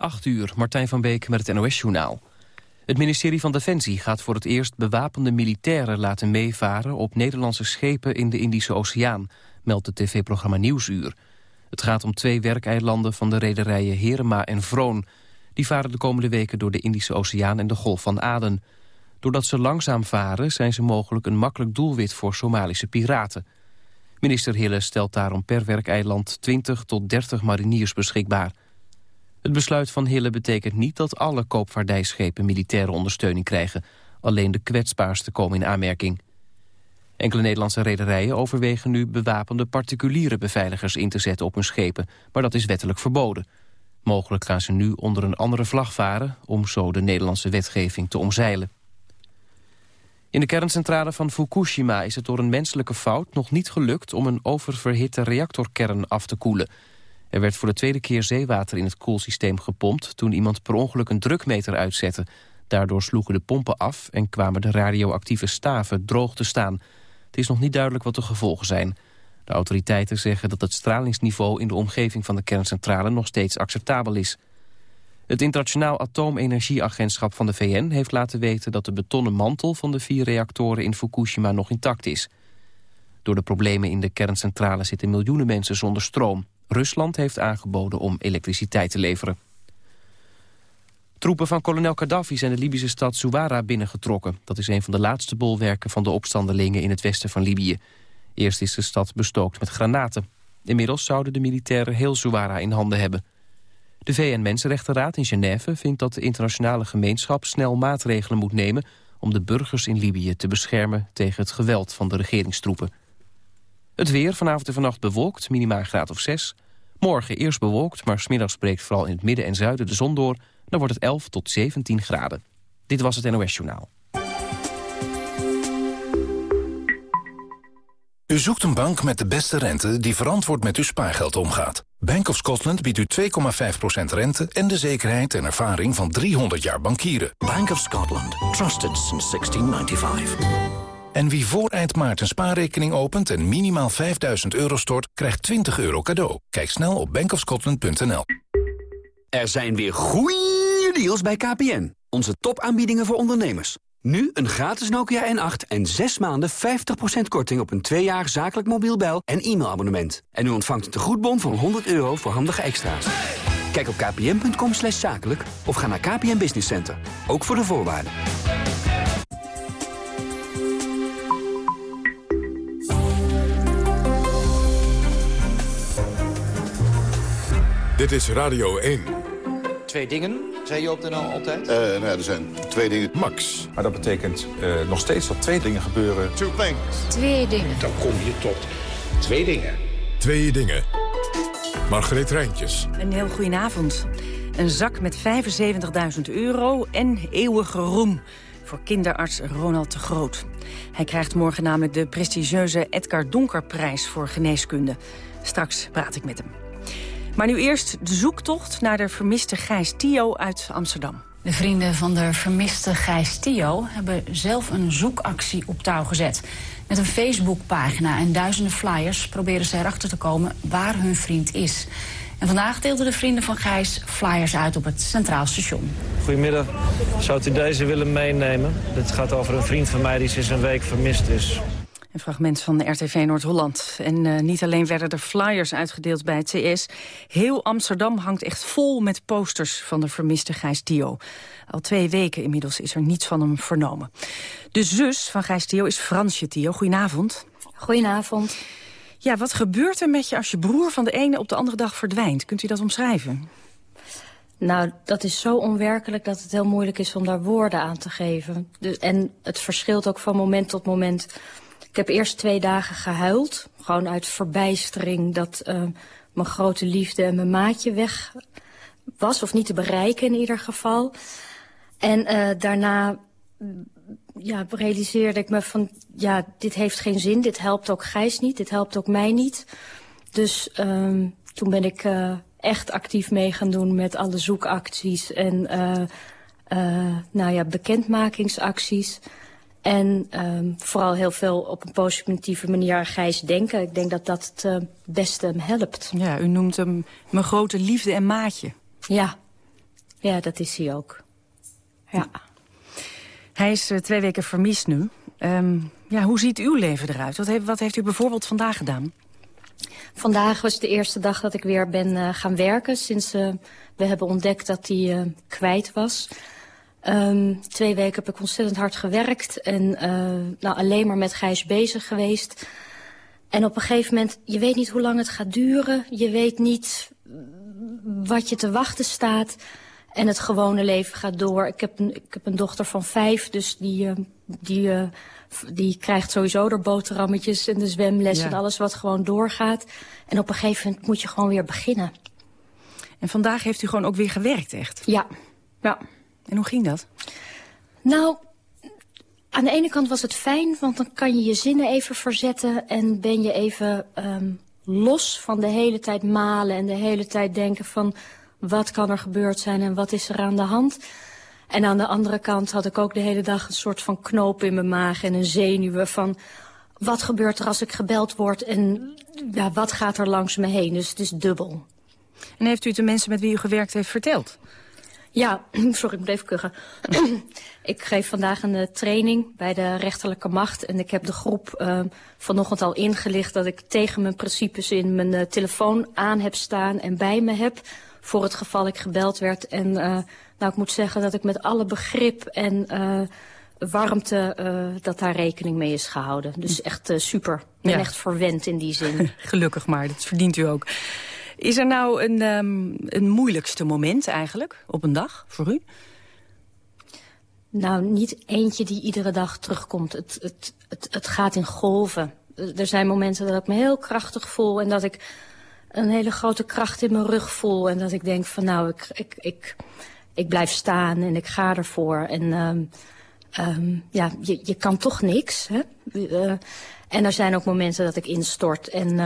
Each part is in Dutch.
8 uur, Martijn van Beek met het NOS-journaal. Het ministerie van Defensie gaat voor het eerst bewapende militairen laten meevaren op Nederlandse schepen in de Indische Oceaan, meldt het tv-programma Nieuwsuur. Het gaat om twee werkeilanden van de rederijen Herema en Vroon. Die varen de komende weken door de Indische Oceaan en de Golf van Aden. Doordat ze langzaam varen zijn ze mogelijk een makkelijk doelwit voor Somalische piraten. Minister Hille stelt daarom per werkeiland 20 tot 30 mariniers beschikbaar. Het besluit van Hille betekent niet dat alle koopvaardijschepen militaire ondersteuning krijgen. Alleen de kwetsbaarste komen in aanmerking. Enkele Nederlandse rederijen overwegen nu bewapende particuliere beveiligers in te zetten op hun schepen, maar dat is wettelijk verboden. Mogelijk gaan ze nu onder een andere vlag varen om zo de Nederlandse wetgeving te omzeilen. In de kerncentrale van Fukushima is het door een menselijke fout nog niet gelukt om een oververhitte reactorkern af te koelen. Er werd voor de tweede keer zeewater in het koelsysteem gepompt... toen iemand per ongeluk een drukmeter uitzette. Daardoor sloegen de pompen af en kwamen de radioactieve staven droog te staan. Het is nog niet duidelijk wat de gevolgen zijn. De autoriteiten zeggen dat het stralingsniveau in de omgeving van de kerncentrale nog steeds acceptabel is. Het Internationaal Atoomenergieagentschap van de VN heeft laten weten dat de betonnen mantel van de vier reactoren in Fukushima nog intact is. Door de problemen in de kerncentrale zitten miljoenen mensen zonder stroom. Rusland heeft aangeboden om elektriciteit te leveren. Troepen van kolonel Gaddafi zijn de Libische stad Souara binnengetrokken. Dat is een van de laatste bolwerken van de opstandelingen in het westen van Libië. Eerst is de stad bestookt met granaten. Inmiddels zouden de militairen heel Souara in handen hebben. De VN-Mensenrechtenraad in Genève vindt dat de internationale gemeenschap snel maatregelen moet nemen om de burgers in Libië te beschermen tegen het geweld van de regeringstroepen. Het weer vanavond en vannacht bewolkt, minimaal graad of 6. Morgen eerst bewolkt, maar smiddags breekt vooral in het midden en zuiden de zon door. Dan wordt het 11 tot 17 graden. Dit was het NOS Journaal. U zoekt een bank met de beste rente die verantwoord met uw spaargeld omgaat. Bank of Scotland biedt u 2,5% rente en de zekerheid en ervaring van 300 jaar bankieren. Bank of Scotland. Trusted since 1695. En wie voor eind maart een spaarrekening opent en minimaal 5000 euro stort, krijgt 20 euro cadeau. Kijk snel op bankofscotland.nl. Er zijn weer goeie deals bij KPN. Onze topaanbiedingen voor ondernemers. Nu een gratis Nokia N8 en 6 maanden 50% korting op een 2 jaar zakelijk mobiel bel- en e-mailabonnement. En u ontvangt een tegoedbon van 100 euro voor handige extra's. Kijk op kpn.com zakelijk of ga naar KPN Business Center. Ook voor de voorwaarden. Dit is Radio 1. Twee dingen, zei je op de NL altijd? Uh, nou er zijn twee dingen. Max. Maar dat betekent uh, nog steeds dat twee dingen gebeuren. Two things. Twee dingen. Dan kom je tot twee dingen. Twee dingen. Margreet Rijntjes. Een heel goedenavond. Een zak met 75.000 euro en eeuwige roem voor kinderarts Ronald de Groot. Hij krijgt morgen namelijk de prestigieuze Edgar Donkerprijs voor geneeskunde. Straks praat ik met hem. Maar nu eerst de zoektocht naar de vermiste Gijs Tio uit Amsterdam. De vrienden van de vermiste Gijs Tio hebben zelf een zoekactie op touw gezet. Met een Facebookpagina en duizenden flyers proberen ze erachter te komen waar hun vriend is. En vandaag deelden de vrienden van Gijs flyers uit op het Centraal Station. Goedemiddag. Zou u deze willen meenemen? Dit gaat over een vriend van mij die sinds een week vermist is. Een fragment van de RTV Noord-Holland. En uh, niet alleen werden er flyers uitgedeeld bij het CS. Heel Amsterdam hangt echt vol met posters van de vermiste Gijs Dio. Al twee weken inmiddels is er niets van hem vernomen. De zus van Gijs Dio is Fransje Dio. Goedenavond. Goedenavond. Ja, wat gebeurt er met je als je broer van de ene op de andere dag verdwijnt? Kunt u dat omschrijven? Nou, dat is zo onwerkelijk dat het heel moeilijk is om daar woorden aan te geven. Dus, en het verschilt ook van moment tot moment. Ik heb eerst twee dagen gehuild. Gewoon uit verbijstering dat uh, mijn grote liefde en mijn maatje weg was. Of niet te bereiken in ieder geval. En uh, daarna ja, realiseerde ik me van... ja, dit heeft geen zin, dit helpt ook Gijs niet, dit helpt ook mij niet. Dus uh, toen ben ik uh, echt actief mee gaan doen met alle zoekacties... en nou ja, bekendmakingsacties... En um, vooral heel veel op een positieve manier aan Gijs denken. Ik denk dat dat het uh, beste hem helpt. Ja, u noemt hem mijn grote liefde en maatje. Ja, Ja, dat is hij ook. Ja. Hij is twee weken vermist nu. Um, ja, hoe ziet uw leven eruit? Wat heeft, wat heeft u bijvoorbeeld vandaag gedaan? Vandaag was de eerste dag dat ik weer ben uh, gaan werken... sinds we hebben ontdekt dat hij kwijt was. Um, twee weken heb ik ontzettend hard gewerkt... en nou, alleen maar met Gijs bezig geweest. En op een gegeven moment, je weet niet hoe lang het gaat duren. Je weet niet wat je te wachten staat... En het gewone leven gaat door. Ik heb een, ik heb een dochter van vijf, dus die, uh, die, uh, die krijgt sowieso de boterhammetjes en de zwemles ja. en alles wat gewoon doorgaat. En op een gegeven moment moet je gewoon weer beginnen. En vandaag heeft u gewoon ook weer gewerkt, echt? Ja. ja. En hoe ging dat? Nou, aan de ene kant was het fijn, want dan kan je je zinnen even verzetten... en ben je even um, los van de hele tijd malen en de hele tijd denken van wat kan er gebeurd zijn en wat is er aan de hand. En aan de andere kant had ik ook de hele dag een soort van knoop in mijn maag en een zenuwen van... wat gebeurt er als ik gebeld word en ja, wat gaat er langs me heen? Dus het is dubbel. En heeft u het de mensen met wie u gewerkt heeft verteld? Ja, sorry, ik moet even kuchen. ik geef vandaag een uh, training bij de rechterlijke macht. En ik heb de groep uh, vanochtend al ingelicht dat ik tegen mijn principes in mijn uh, telefoon aan heb staan en bij me heb voor het geval ik gebeld werd. En uh, nou, ik moet zeggen dat ik met alle begrip en warmte uh, dat daar rekening mee is gehouden. Dus echt super. Ik ben ja. echt verwend in die zin. Gelukkig maar, dat verdient u ook. Is er nou een, um, een moeilijkste moment eigenlijk op een dag voor u? Nou, niet eentje die iedere dag terugkomt. Het, het, het, het gaat in golven. Er zijn momenten dat ik me heel krachtig voel en dat ik een hele grote kracht in mijn rug voel. En dat ik denk van nou, ik, ik, ik, ik blijf staan en ik ga ervoor. En um, um, ja, je, je kan toch niks. Hè? Uh, en er zijn ook momenten dat ik instort en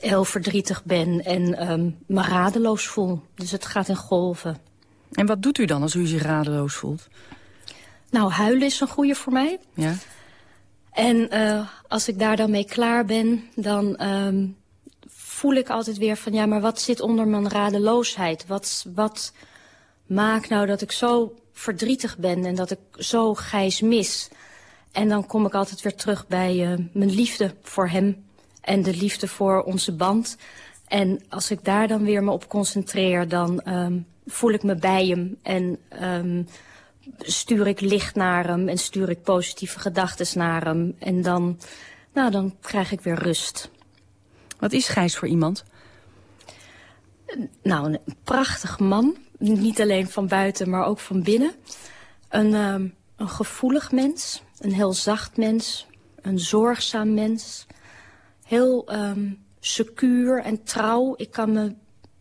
heel verdrietig ben en um, me radeloos voel. Dus het gaat in golven. En wat doet u dan als u zich radeloos voelt? Nou, huilen is een goede voor mij. Ja. En uh, als ik daar dan mee klaar ben, dan... Um, voel ik altijd weer van... ja, maar wat zit onder mijn radeloosheid? Wat, wat maakt nou dat ik zo verdrietig ben en dat ik zo Gijs mis? En dan kom ik altijd weer terug bij uh, mijn liefde voor hem... en de liefde voor onze band. En als ik daar dan weer me op concentreer... dan um, voel ik me bij hem en um, stuur ik licht naar hem... en stuur ik positieve gedachten naar hem. En dan, nou, dan krijg ik weer rust. Wat is Gijs voor iemand? Nou, een prachtig man. Niet alleen van buiten, maar ook van binnen. Een, um, een gevoelig mens. Een heel zacht mens. Een zorgzaam mens. Heel um, secuur en trouw. Ik kan me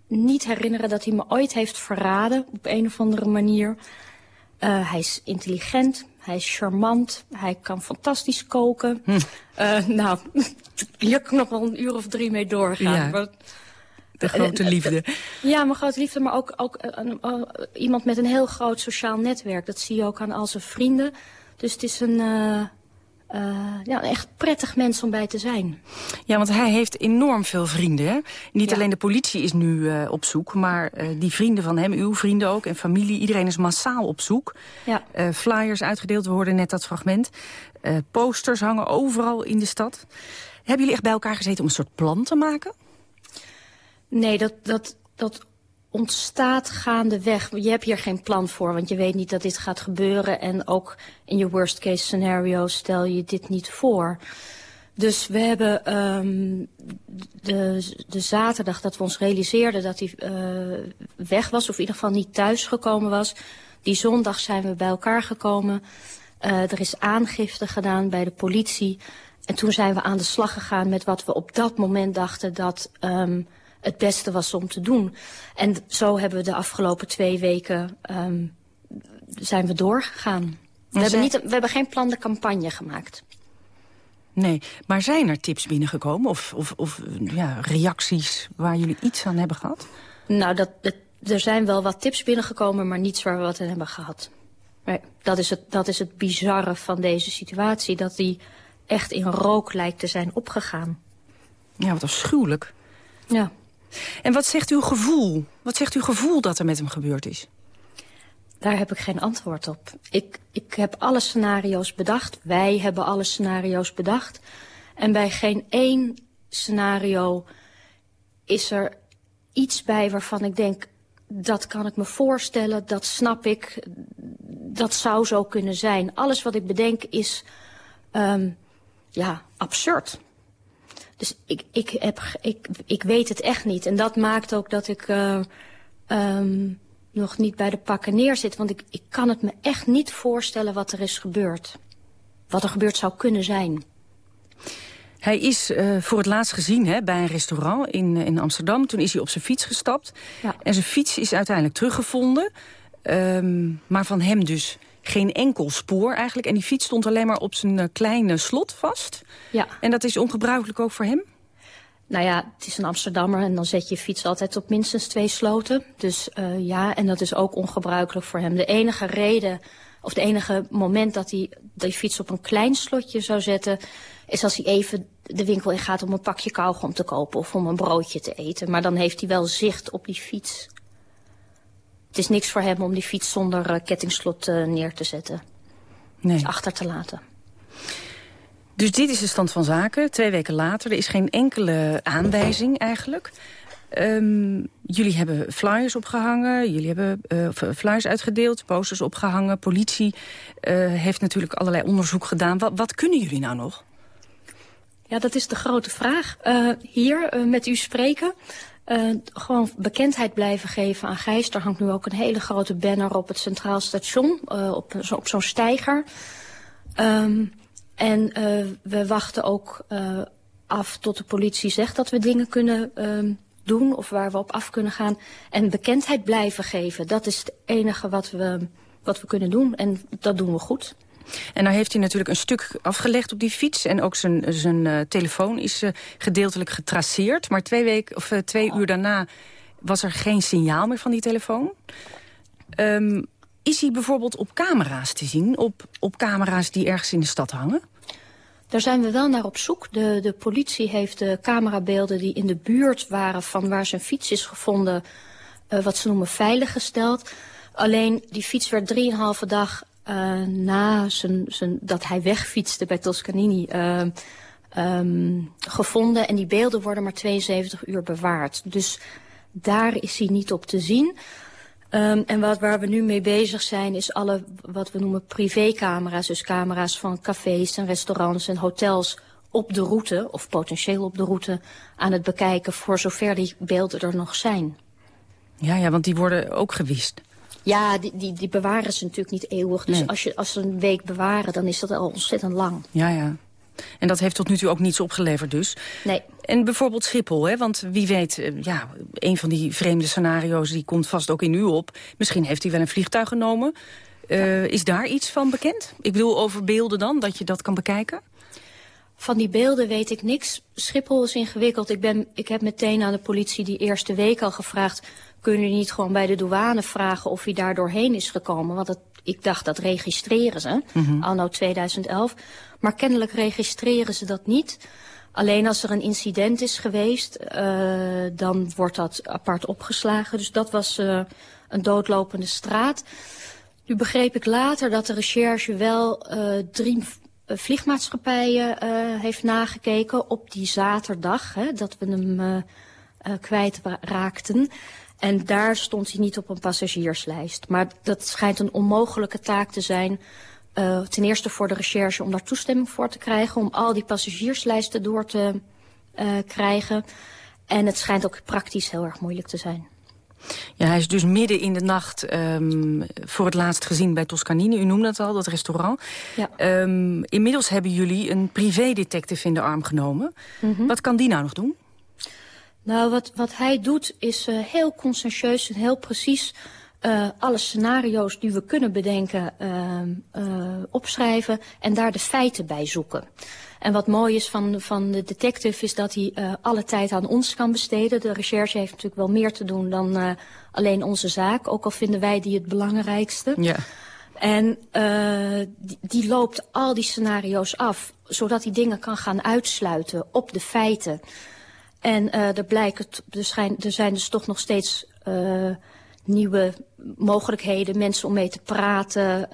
niet herinneren dat hij me ooit heeft verraden op een of andere manier. Uh, hij is intelligent, hij is charmant, hij kan fantastisch koken. Hm. Uh, nou, hier kan ik nog wel een uur of drie mee doorgaan. Ja. Maar, de grote liefde. Ja, mijn grote liefde, maar ook, ook uh, uh, iemand met een heel groot sociaal netwerk. Dat zie je ook aan al zijn vrienden. Dus het is een, uh, ja, een echt prettig mens om bij te zijn. Ja, want hij heeft enorm veel vrienden. Hè? Niet ja. alleen de politie is nu op zoek, maar die vrienden van hem, uw vrienden ook... en familie, iedereen is massaal op zoek. Ja. flyers uitgedeeld, we hoorden net dat fragment. posters hangen overal in de stad. Hebben jullie echt bij elkaar gezeten om een soort plan te maken? Nee, dat, dat, dat ontstaat gaandeweg. Je hebt hier geen plan voor, want je weet niet dat dit gaat gebeuren. En ook in je worst case scenario stel je dit niet voor. Dus we hebben um, de, de zaterdag dat we ons realiseerden dat hij uh, weg was... of in ieder geval niet thuis gekomen was. Die zondag zijn we bij elkaar gekomen. Uh, er is aangifte gedaan bij de politie... En toen zijn we aan de slag gegaan met wat we op dat moment dachten dat um, het beste was om te doen. En zo hebben we de afgelopen twee weken um, zijn we doorgegaan. We hebben, niet, we hebben geen plan de campagne gemaakt. Nee, maar zijn er tips binnengekomen of, of, of ja, reacties waar jullie iets aan hebben gehad? Nou, dat, dat, er zijn wel wat tips binnengekomen, maar niets waar we wat aan hebben gehad. Nee, dat, is het, dat is het bizarre van deze situatie, dat die echt in rook lijkt te zijn opgegaan. Ja, wat afschuwelijk. Ja. En wat zegt uw gevoel? Wat zegt uw gevoel dat er met hem gebeurd is? Daar heb ik geen antwoord op. Ik, ik heb alle scenario's bedacht. Wij hebben alle scenario's bedacht. En bij geen één scenario is er iets bij waarvan ik denk... dat kan ik me voorstellen, dat snap ik, dat zou zo kunnen zijn. Alles wat ik bedenk is um, ja, absurd. Dus ik, ik, heb, ik, ik weet het echt niet. En dat maakt ook dat ik uh, um, nog niet bij de pakken neerzit. Want ik, ik kan het me echt niet voorstellen wat er is gebeurd. Wat er gebeurd zou kunnen zijn. Hij is uh, voor het laatst gezien hè, bij een restaurant in, in Amsterdam. Toen is hij op zijn fiets gestapt. Ja. En zijn fiets is uiteindelijk teruggevonden. Um, maar van hem dus geen enkel spoor eigenlijk. En die fiets stond alleen maar op zijn uh, kleine slot vast. Ja. En dat is ongebruikelijk ook voor hem? Nou ja, het is een Amsterdammer en dan zet je je fiets altijd op minstens twee sloten. Dus uh, ja, en dat is ook ongebruikelijk voor hem. De enige reden, of de enige moment dat hij die fiets op een klein slotje zou zetten... is als hij even de winkel in gaat om een pakje kauwgom te kopen of om een broodje te eten. Maar dan heeft hij wel zicht op die fiets. Het is niks voor hem om die fiets zonder uh, kettingslot uh, neer te zetten. Nee. Achter te laten. Dus dit is de stand van zaken, twee weken later. Er is geen enkele aanwijzing eigenlijk. Um, jullie hebben flyers opgehangen, jullie hebben uh, flyers uitgedeeld, posters opgehangen. Politie uh, heeft natuurlijk allerlei onderzoek gedaan. Wat, wat, kunnen jullie nou nog? Ja, dat is de grote vraag. Uh, hier met u spreken. Gewoon bekendheid blijven geven aan Gijs. Er hangt nu ook een hele grote banner op het Centraal Station, op, op zo'n steiger. Um, en uh, we wachten ook af tot de politie zegt dat we dingen kunnen uh, doen of waar we op af kunnen gaan. En bekendheid blijven geven, dat is het enige wat we, wat we kunnen doen. En dat doen we goed. En nou heeft hij natuurlijk een stuk afgelegd op die fiets. En ook zijn, zijn uh, telefoon is uh, gedeeltelijk getraceerd. Maar twee, week, of, uh, twee uur daarna was er geen signaal meer van die telefoon. Um, is hij bijvoorbeeld op camera's te zien? Op, op camera's die ergens in de stad hangen? Daar zijn we wel naar op zoek. De, de politie heeft de camerabeelden die in de buurt waren... van waar zijn fiets is gevonden, wat ze noemen veilig gesteld. Alleen die fiets werd drieënhalve dag uh, na zijn, dat hij wegfietste bij Toscanini... Uh, um, gevonden en die beelden worden maar 72 uur bewaard. Dus daar is hij niet op te zien... Um, en wat, waar we nu mee bezig zijn is alle wat we noemen privécamera's. Dus camera's van cafés en restaurants en hotels op de route, of potentieel op de route, aan het bekijken voor zover die beelden er nog zijn. Ja, ja want die worden ook gewist. Ja, die, die, die bewaren ze natuurlijk niet eeuwig. Dus nee. als, je, als ze een week bewaren, dan is dat al ontzettend lang. Ja, ja. En dat heeft tot nu toe ook niets opgeleverd dus. Nee. En bijvoorbeeld Schiphol, hè? want wie weet, eh, ja, een van die vreemde scenario's... die komt vast ook in u op. Misschien heeft hij wel een vliegtuig genomen. Uh, is daar iets van bekend? Ik bedoel, over beelden dan, dat je dat kan bekijken? Van die beelden weet ik niks. Schiphol is ingewikkeld. Ik, ben, ik heb meteen aan de politie die eerste week al gevraagd... kunnen jullie niet gewoon bij de douane vragen of hij daar doorheen is gekomen? Want het, ik dacht, dat registreren ze, mm -hmm. anno 2011. Maar kennelijk registreren ze dat niet. Alleen als er een incident is geweest, uh, dan wordt dat apart opgeslagen. Dus dat was uh, een doodlopende straat. Nu begreep ik later dat de recherche wel uh, drie vliegmaatschappijen heeft nagekeken op die zaterdag. Hè, dat we hem kwijt raakten. En daar stond hij niet op een passagierslijst. Maar dat schijnt een onmogelijke taak te zijn uh, ten eerste voor de recherche om daar toestemming voor te krijgen... om al die passagierslijsten door te uh, krijgen. En het schijnt ook praktisch heel erg moeilijk te zijn. Ja, hij is dus midden in de nacht um, voor het laatst gezien bij Toscanini. U noemde het al, dat restaurant. Ja. Um, inmiddels hebben jullie een privédetective in de arm genomen. Mm -hmm. Wat kan die nou nog doen? Nou, wat, wat hij doet is uh, heel conscientieus en heel precies uh, alle scenario's die we kunnen bedenken uh, opschrijven en daar de feiten bij zoeken. En wat mooi is van, van de detective is dat hij uh, alle tijd aan ons kan besteden. De recherche heeft natuurlijk wel meer te doen dan uh, alleen onze zaak. Ook al vinden wij die het belangrijkste. Ja. En uh, die, die loopt al die scenario's af, zodat hij dingen kan gaan uitsluiten op de feiten. En uh, er, blijkt, er, schijn, er zijn dus toch nog steeds... Uh, nieuwe mogelijkheden, mensen om mee te praten,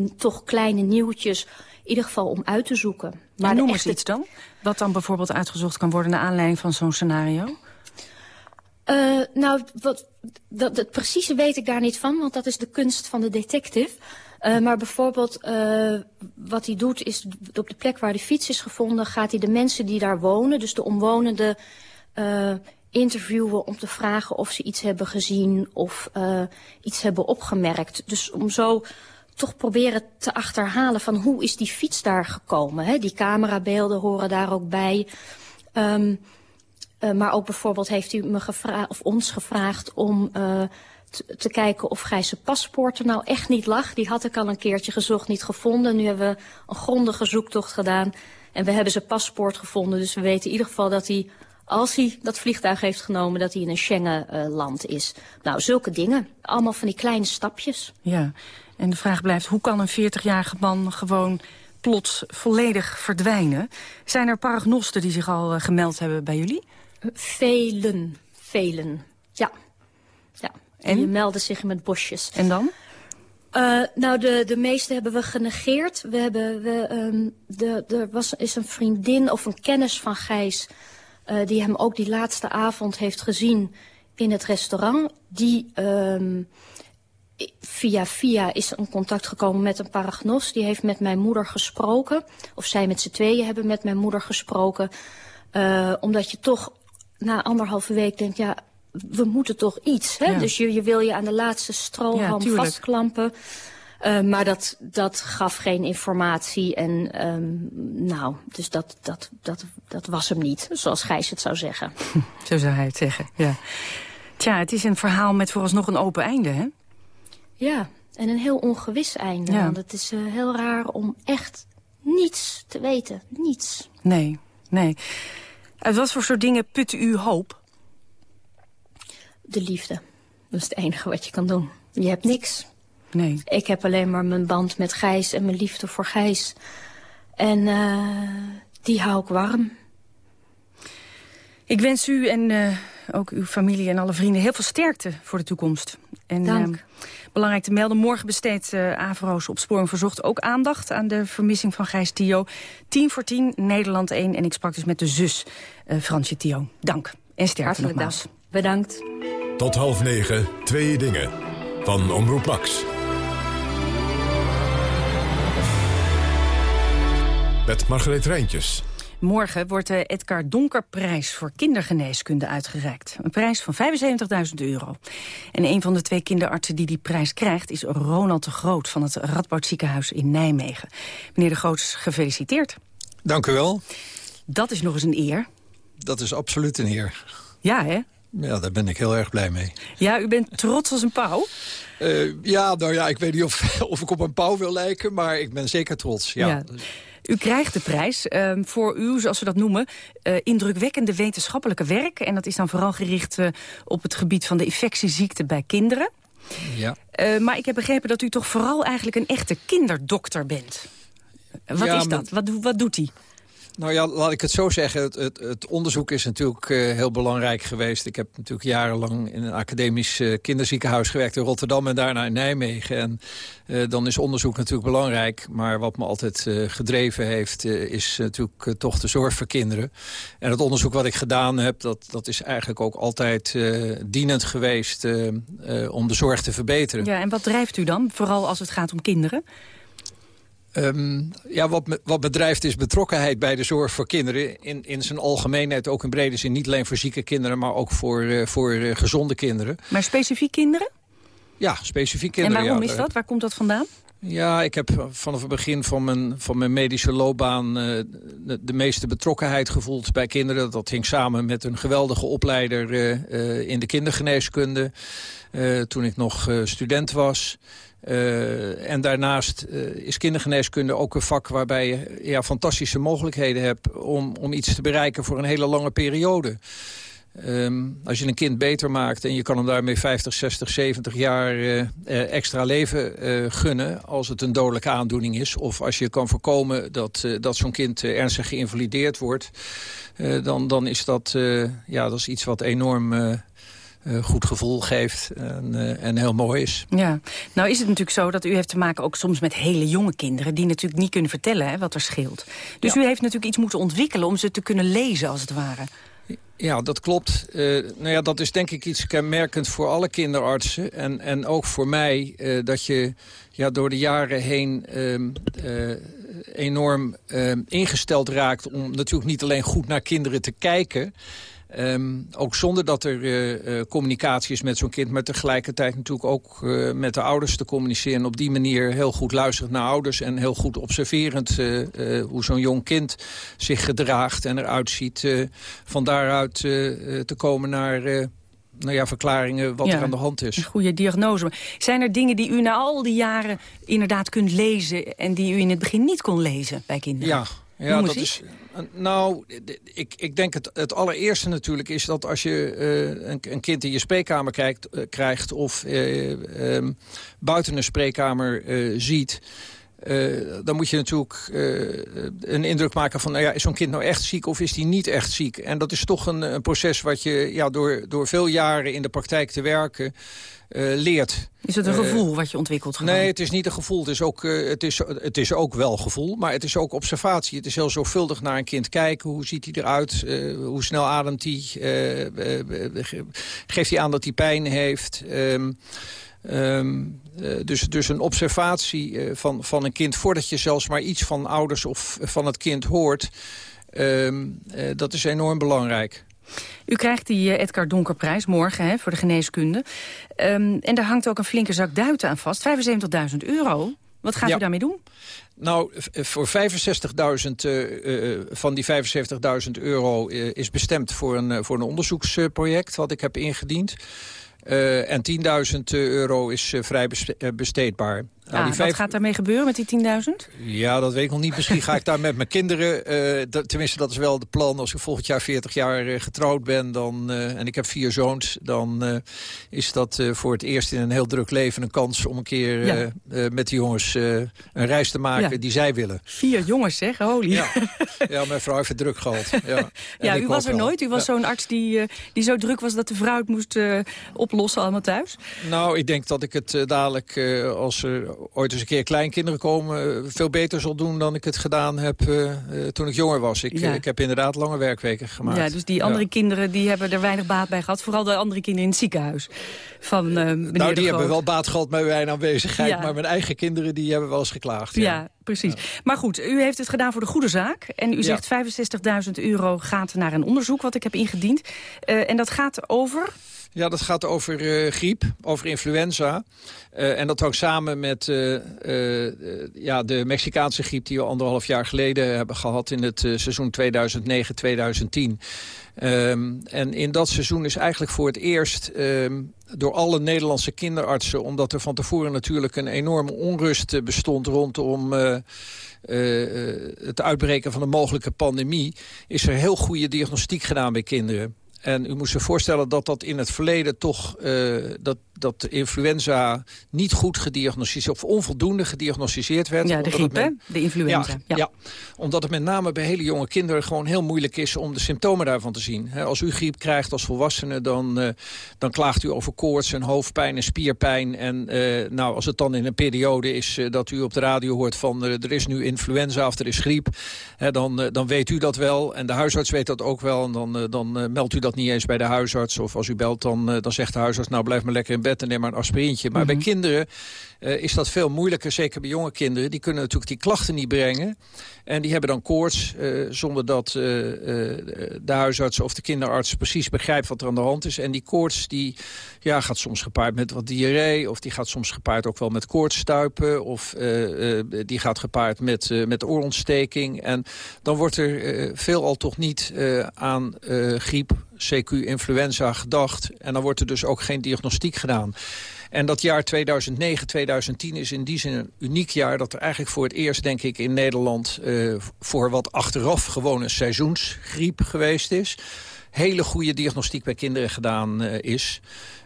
uh, toch kleine nieuwtjes. In ieder geval om uit te zoeken. Maar noem eens iets dan. Wat dan bijvoorbeeld uitgezocht kan worden naar aanleiding van zo'n scenario? Uh, nou, wat, dat, het precieze weet ik daar niet van, want dat is de kunst van de detective. Uh, maar bijvoorbeeld, uh, wat hij doet is, op de plek waar de fiets is gevonden... gaat hij de mensen die daar wonen, dus de omwonenden, uh, interviewen... om te vragen of ze iets hebben gezien of iets hebben opgemerkt. Dus om zo toch proberen te achterhalen van hoe is die fiets daar gekomen. Hè? Die camerabeelden horen daar ook bij... Uh, maar ook bijvoorbeeld heeft u me gevraagd, of ons gevraagd om te kijken of Gijs paspoort er nou echt niet lag. Die had ik al een keertje gezocht, niet gevonden. Nu hebben we een grondige zoektocht gedaan. En we hebben zijn paspoort gevonden. Dus we weten in ieder geval dat hij, als hij dat vliegtuig heeft genomen... dat hij in een Schengen-land uh, is. Nou, zulke dingen. Allemaal van die kleine stapjes. Ja, en de vraag blijft, hoe kan een 40-jarige man gewoon plots volledig verdwijnen? Zijn er paragnosten die zich al uh, gemeld hebben bij jullie? Velen, velen. En? Die melden zich met bosjes. En dan? Uh, nou, de, de meeste hebben we genegeerd. We hebben, we, um, de, er was, is een vriendin of een kennis van Gijs... Uh, die hem ook die laatste avond heeft gezien in het restaurant. Die um, via via is in contact gekomen met een paragnos. Die heeft met mijn moeder gesproken. Of zij met z'n tweeën hebben met mijn moeder gesproken. Uh, omdat je toch na anderhalve week denkt... ja, we moeten toch iets. Hè? Ja. Dus je, je wil je aan de laatste strohalm ja, vastklampen. Uh, maar dat, dat gaf geen informatie. En um, nou, dus dat, dat, dat, dat was hem niet, zoals Gijs het zou zeggen. Zo zou hij het zeggen, ja. Tja, het is een verhaal met vooralsnog een open einde, hè? Ja, en een heel ongewis einde. Ja. Want het is uh, heel raar om echt niets te weten. Niets. Nee, nee. Uit wat voor soort dingen put u hoop? De liefde. Dat is het enige wat je kan doen. Je hebt niks. Nee. Ik heb alleen maar mijn band met Gijs en mijn liefde voor Gijs. En uh, die hou ik warm. Ik wens u en uh, ook uw familie en alle vrienden heel veel sterkte voor de toekomst. En, Dank. Uh, belangrijk te melden, morgen besteedt uh, Avro's Opsporing Verzocht ook aandacht aan de vermissing van Gijs Tio. 10 voor 10, Nederland 1. En ik sprak dus met de zus Fransje Tio. Dank en sterkte Hartelijk nogmaals. Dank. Bedankt. Tot half negen, twee dingen. Van Omroep Max. Met Margreet Rijntjes. Morgen wordt de Edgar Donkerprijs voor kindergeneeskunde uitgereikt. Een prijs van 75.000 euro. En een van de twee kinderartsen die die prijs krijgt... is Ronald de Groot van het Radboud Ziekenhuis in Nijmegen. Meneer de Groot, gefeliciteerd. Dank u wel. Dat is nog eens een eer. Dat is absoluut een eer. Ja, hè? Ja, daar ben ik heel erg blij mee. Ja, u bent trots als een pauw? Uh, ja, nou ja, ik weet niet of, of ik op een pauw wil lijken, maar ik ben zeker trots. Ja. ja. U krijgt de prijs uh, voor uw, zoals we dat noemen, uh, indrukwekkende wetenschappelijke werk. En dat is dan vooral gericht uh, op het gebied van de infectieziekten bij kinderen. Ja. maar ik heb begrepen dat u toch vooral eigenlijk een echte kinderdokter bent. Wat ja, is dat? Wat, wat doet hij? Nou ja, laat ik het zo zeggen. Het, het, onderzoek is natuurlijk uh, heel belangrijk geweest. Ik heb natuurlijk jarenlang in een academisch uh, kinderziekenhuis gewerkt in Rotterdam en daarna in Nijmegen. En uh, dan is onderzoek natuurlijk belangrijk. Maar wat me altijd gedreven heeft, is natuurlijk toch de zorg voor kinderen. En het onderzoek wat ik gedaan heb, dat, dat is eigenlijk ook altijd dienend geweest om de zorg te verbeteren. Ja, en wat drijft u dan, vooral als het gaat om kinderen? Um, ja, wat, wat bedrijft is betrokkenheid bij de zorg voor kinderen. In, in zijn algemeenheid, ook in brede zin. Niet alleen voor zieke kinderen, maar ook voor, uh, voor uh, gezonde kinderen. Maar specifiek kinderen? Ja, specifiek kinderen. En waarom ja, is dat? Waar komt dat vandaan? Ja, ik heb vanaf het begin van mijn, van mijn medische loopbaan uh, de, de, meeste betrokkenheid gevoeld bij kinderen. Dat hing samen met een geweldige opleider uh, in de kindergeneeskunde. toen ik nog student was. Uh, en daarnaast uh, is kindergeneeskunde ook een vak waarbij je ja, fantastische mogelijkheden hebt om, om iets te bereiken voor een hele lange periode. Um, als je een kind beter maakt en je kan hem daarmee 50, 60, 70 jaar uh, extra leven gunnen als het een dodelijke aandoening is. Of als je kan voorkomen dat, dat zo'n kind ernstig geïnvalideerd wordt. dan, dan is dat, ja, dat is iets wat enorm goed gevoel geeft en, en heel mooi is. Ja, nou is het natuurlijk zo dat u heeft te maken ook soms met hele jonge kinderen... die natuurlijk niet kunnen vertellen hè, wat er scheelt. Dus u heeft natuurlijk iets moeten ontwikkelen om ze te kunnen lezen, als het ware. Ja, dat klopt. Uh, nou ja, dat is denk ik iets kenmerkend voor alle kinderartsen. En, en ook voor mij, uh, dat je ja, door de jaren heen um, uh, enorm um, ingesteld raakt... om natuurlijk niet alleen goed naar kinderen te kijken... Um, ook zonder dat er uh, communicatie is met zo'n kind... maar tegelijkertijd natuurlijk ook uh, met de ouders te communiceren. Op die manier heel goed luisteren naar ouders... en heel goed observerend hoe zo'n jong kind zich gedraagt en eruit ziet. van daaruit te komen naar nou ja, verklaringen wat ja, er aan de hand is. Een goede diagnose. Zijn er dingen die u na al die jaren inderdaad kunt lezen... en die u in het begin niet kon lezen bij kinderen? Ja, ja, dat is, nou, ik, ik denk het, het allereerste natuurlijk is dat als je uh, een, een, kind in je spreekkamer kijkt, uh, krijgt... of uh, um, buiten een spreekkamer ziet... dan moet je natuurlijk een indruk maken van... Nou ja, is zo'n kind nou echt ziek of is die niet echt ziek? En dat is toch een, een proces wat je ja, door, door veel jaren in de praktijk te werken... Uh, leert. Is het een gevoel uh, wat je ontwikkelt? Gewoon? Nee, het is niet een gevoel. Het is, ook, uh, het, is, het is ook wel gevoel, maar het is ook observatie. Het is heel zorgvuldig naar een kind kijken. Hoe ziet hij eruit? hoe snel ademt hij? geeft hij aan dat hij pijn heeft? Um, um, dus, dus een observatie van, van een kind... voordat je zelfs maar iets van ouders of van het kind hoort... Um, dat is enorm belangrijk. U krijgt die Edgar Donkerprijs morgen hè, voor de geneeskunde. Um, en daar hangt ook een flinke zak duiten aan vast. 75.000 euro. Wat gaat ja. u daarmee doen? Nou, voor 65.000 uh, uh, van die 75.000 euro uh, is bestemd voor een, voor een onderzoeksproject... wat ik heb ingediend. Uh, en 10.000 euro is uh, vrij besteedbaar. Nou, vijf... Wat gaat daarmee gebeuren met die 10.000? Ja, dat weet ik nog niet. Misschien ga ik daar met mijn kinderen... Uh, tenminste, dat is wel de plan. Als ik volgend jaar 40 jaar getrouwd ben... Dan, en ik heb vier zoons... dan is dat voor het eerst in een heel druk leven een kans... om een keer ja. met die jongens een reis te maken ja. die zij willen. Vier jongens, zeg? Holy. Ja, ja mijn vrouw heeft het druk gehad. Ja, ja u was er wel. nooit? U was zo'n arts die, die zo druk was... dat de vrouw het moest oplossen allemaal thuis? Nou, ik denk dat ik het dadelijk als er ooit eens een keer kleinkinderen komen... veel beter zal doen dan ik het gedaan heb uh, toen ik jonger was. Ik, ja. ik heb inderdaad lange werkweken gemaakt. Ja, dus die andere ja. kinderen die hebben er weinig baat bij gehad. Vooral de andere kinderen in het ziekenhuis. Van, uh, nou, die hebben wel baat gehad met mijn aanwezigheid. Ja. Maar mijn eigen kinderen die hebben wel eens geklaagd. Ja, precies. Maar goed, u heeft het gedaan voor de goede zaak. En u zegt 65.000 euro gaat naar een onderzoek wat ik heb ingediend. Uh, en dat gaat over... Ja, dat gaat over uh, griep, over influenza. Uh, en dat hangt samen met uh, ja, de Mexicaanse griep... die we anderhalf jaar geleden hebben gehad in het seizoen 2009-2010. Um, en in dat seizoen is eigenlijk voor het eerst um, door alle Nederlandse kinderartsen... omdat er van tevoren natuurlijk een enorme onrust bestond rondom... Uh, het uitbreken van een mogelijke pandemie... is er heel goede diagnostiek gedaan bij kinderen. En u moet zich voorstellen dat dat in het verleden toch... Uh, dat, dat de influenza niet goed gediagnosticeerd... of onvoldoende gediagnosticeerd werd. Ja, de griep, hè? De influenza. Ja, ja. ja, omdat het met name bij hele jonge kinderen... gewoon heel moeilijk is om de symptomen daarvan te zien. He, als u griep krijgt als volwassene... dan, uh, dan klaagt u over koorts en hoofdpijn en spierpijn. En uh, nou, als het dan in een periode is dat u op de radio hoort... van er is nu influenza of er is griep... He, dan, dan weet u dat wel. En de huisarts weet dat ook wel. En dan, dan meldt u dat niet eens bij de huisarts. Of als u belt, dan, dan zegt de huisarts... nou, blijf maar lekker in bed en neem maar een aspirintje. Maar mm -hmm. bij kinderen uh, is dat veel moeilijker. Zeker bij jonge kinderen. Die kunnen natuurlijk die klachten niet brengen. En die hebben dan koorts uh, zonder dat uh, de huisarts of de kinderarts precies begrijpt wat er aan de hand is. En die koorts die, ja, gaat soms gepaard met wat diarree. Of die gaat soms gepaard ook wel met koortsstuipen. Of die gaat gepaard met, met oorontsteking. En dan wordt er veelal toch niet aan griep CQ-influenza gedacht. En dan wordt er dus ook geen diagnostiek gedaan. En dat jaar 2009, 2010 is in die zin een uniek jaar... dat er eigenlijk voor het eerst, denk ik, in Nederland... Uh, voor wat achteraf gewoon een seizoensgriep geweest is. Hele goede diagnostiek bij kinderen gedaan is.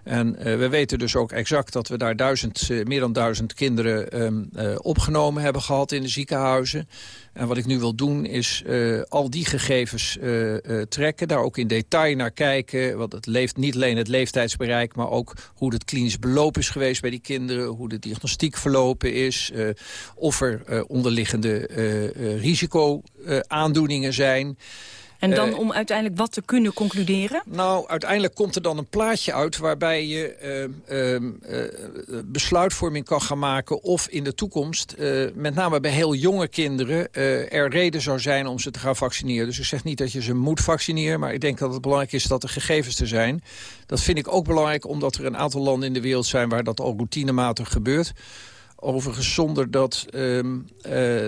En we weten dus ook exact dat we daar duizend, meer dan duizend kinderen ehm, opgenomen hebben gehad in de ziekenhuizen. En wat ik nu wil doen is uh, al die gegevens uh, uh, trekken. Daar ook in detail naar kijken. Want het leeft niet alleen het leeftijdsbereik... maar ook hoe het klinisch beloop is geweest bij die kinderen. Hoe de diagnostiek verlopen is. of er onderliggende risico-aandoeningen zijn. En dan uh, om uiteindelijk wat te kunnen concluderen? Nou, uiteindelijk komt er dan een plaatje uit... waarbij je uh, uh, besluitvorming kan gaan maken... of in de toekomst, met name bij heel jonge kinderen... er reden zou zijn om ze te gaan vaccineren. Dus ik zeg niet dat je ze moet vaccineren... maar ik denk dat het belangrijk is dat er gegevens er zijn. Dat vind ik ook belangrijk omdat er een aantal landen in de wereld zijn... waar dat al routinematig gebeurt. Overigens zonder dat ehm,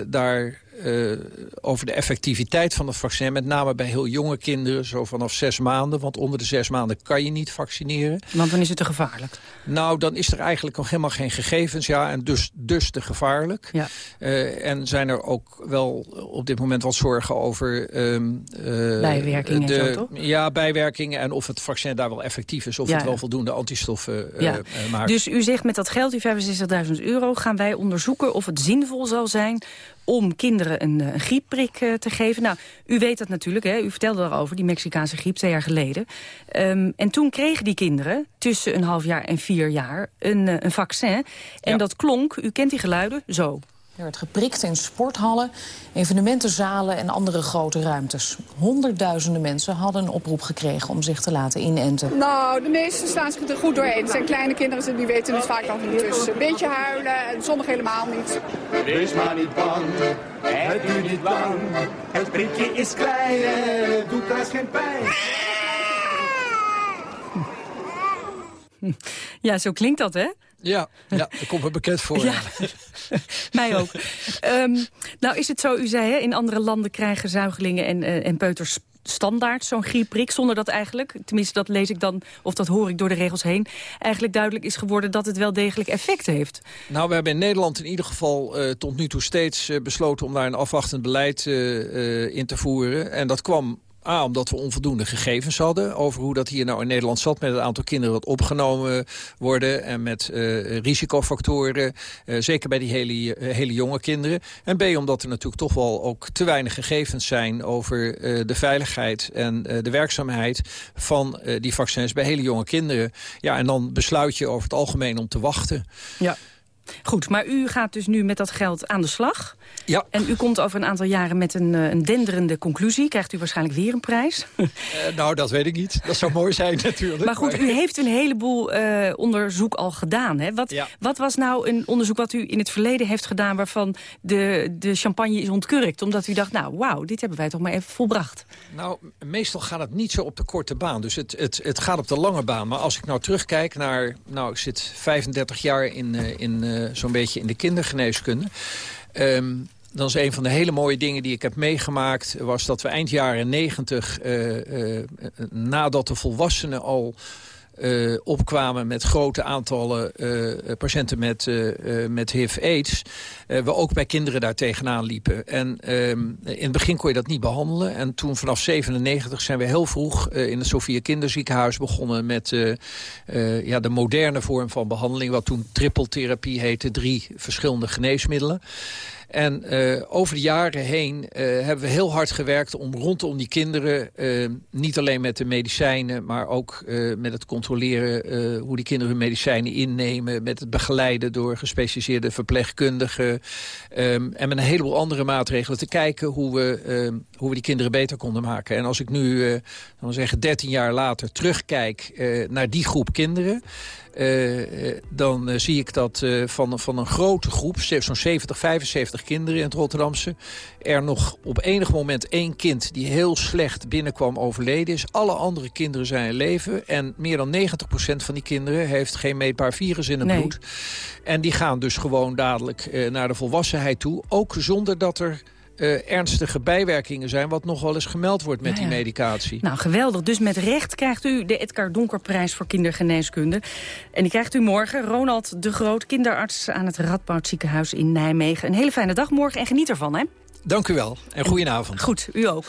daar uh, over de effectiviteit van het vaccin. Met name bij heel jonge kinderen, zo vanaf zes maanden. Want onder de zes maanden kan je niet vaccineren. Want dan is het te gevaarlijk? Nou, dan is er eigenlijk nog helemaal geen gegevens. Ja, en dus, dus te gevaarlijk. Ja. Uh, en zijn er ook wel op dit moment wat zorgen over... Um, uh, bijwerkingen de, zo, toch? Ja, bijwerkingen en of het vaccin daar wel effectief is. Of ja. het wel voldoende antistoffen ja. maakt. Dus u zegt met dat geld, die 65.000 euro... gaan wij onderzoeken of het zinvol zal zijn om kinderen een, een griepprik uh, te geven. Nou, u weet dat natuurlijk, hè? u vertelde daarover, die Mexicaanse griep twee jaar geleden. Um, en toen kregen die kinderen tussen een half jaar en vier jaar een, uh, een vaccin. En ja. dat klonk, u kent die geluiden, zo. Er werd geprikt in sporthallen, evenementenzalen en andere grote ruimtes. Honderdduizenden mensen hadden een oproep gekregen om zich te laten inenten. Nou, de meesten staan zich er goed doorheen. Het zijn kleine kinderen, die weten het vaak nog niet. Dus een beetje huilen en sommigen helemaal niet. Wees maar niet bang, het u niet bang. Het prikje is klein en het doet trouwens geen pijn. Ja, zo klinkt dat, hè? Ja, ja dat komt me bekend voor. Ja. Mij ook. Um, nou is het zo, u zei, hè, in andere landen krijgen zuigelingen en, uh, en peuters standaard zo'n griepprik... zonder dat eigenlijk, tenminste dat lees ik dan... of dat hoor ik door de regels heen... eigenlijk duidelijk is geworden dat het wel degelijk effect heeft. Nou, we hebben in Nederland in ieder geval uh, tot nu toe steeds uh, besloten... om daar een afwachtend beleid uh, in te voeren. En dat kwam A, omdat we onvoldoende gegevens hadden over hoe dat hier nou in Nederland zat... met het aantal kinderen dat opgenomen worden en met uh, risicofactoren. Uh, zeker bij die hele, uh, hele jonge kinderen. En B, omdat er natuurlijk toch wel ook te weinig gegevens zijn... over de veiligheid en de werkzaamheid van die vaccins bij hele jonge kinderen. Ja, en dan besluit je over het algemeen om te wachten. Ja. Goed, maar u gaat dus nu met dat geld aan de slag. Ja. En u komt over een aantal jaren met een, eh, een denderende conclusie. Krijgt u waarschijnlijk weer een prijs? Uh, nou, dat weet ik niet. Dat zou mooi zijn natuurlijk. Maar goed, u heeft een heleboel uh, onderzoek al gedaan. Hè? Wat, ja. wat was nou een onderzoek wat u in het verleden heeft gedaan... waarvan de, de champagne is ontkurkt? Omdat u dacht, nou, wauw, dit hebben wij toch maar even volbracht. Nou, meestal gaat het niet zo op de korte baan. Dus het, het, het gaat op de lange baan. Maar als ik nou terugkijk naar... Nou, ik zit 35 jaar in, in zo'n beetje in de kindergeneeskunde... Um, dan is een van de hele mooie dingen die ik heb meegemaakt... was dat we eind jaren negentig, uh, uh, nadat de volwassenen al... Uh, opkwamen met grote aantallen uh, patiënten met, uh, met HIV-AIDS... we ook bij kinderen daar tegenaan liepen. En in het begin kon je dat niet behandelen. En toen vanaf 97 zijn we heel vroeg in het Sofia Kinderziekenhuis begonnen... met ja, de moderne vorm van behandeling... wat toen trippeltherapie heette, drie verschillende geneesmiddelen. En uh, over de jaren heen uh, hebben we heel hard gewerkt om rondom die kinderen... Uh, niet alleen met de medicijnen, maar ook met het controleren... hoe die kinderen hun medicijnen innemen... met het begeleiden door gespecialiseerde verpleegkundigen... Um, en met een heleboel andere maatregelen te kijken... hoe we, um, hoe we die kinderen beter konden maken. En als ik nu, dan zeggen, 13 jaar later terugkijk naar die groep kinderen... Uh, dan uh, zie ik dat uh, van, van een grote groep, zo'n 70, 75 kinderen in het Rotterdamse... er nog op enig moment één kind die heel slecht binnenkwam overleden is. Alle andere kinderen zijn in leven. En meer dan 90% van die kinderen heeft geen meetbaar virus in het nee. bloed. En die gaan dus gewoon dadelijk naar de volwassenheid toe. Ook zonder dat er uh, ernstige bijwerkingen zijn... wat nog wel eens gemeld wordt met ja. die medicatie. Nou, geweldig. Dus met recht krijgt u de Edgar Donkerprijs voor kindergeneeskunde. En die krijgt u morgen. Ronald de Groot, kinderarts aan het Radboud ziekenhuis in Nijmegen. Een hele fijne dag morgen en geniet ervan, hè? Dank u wel en goedenavond. Goed, u ook.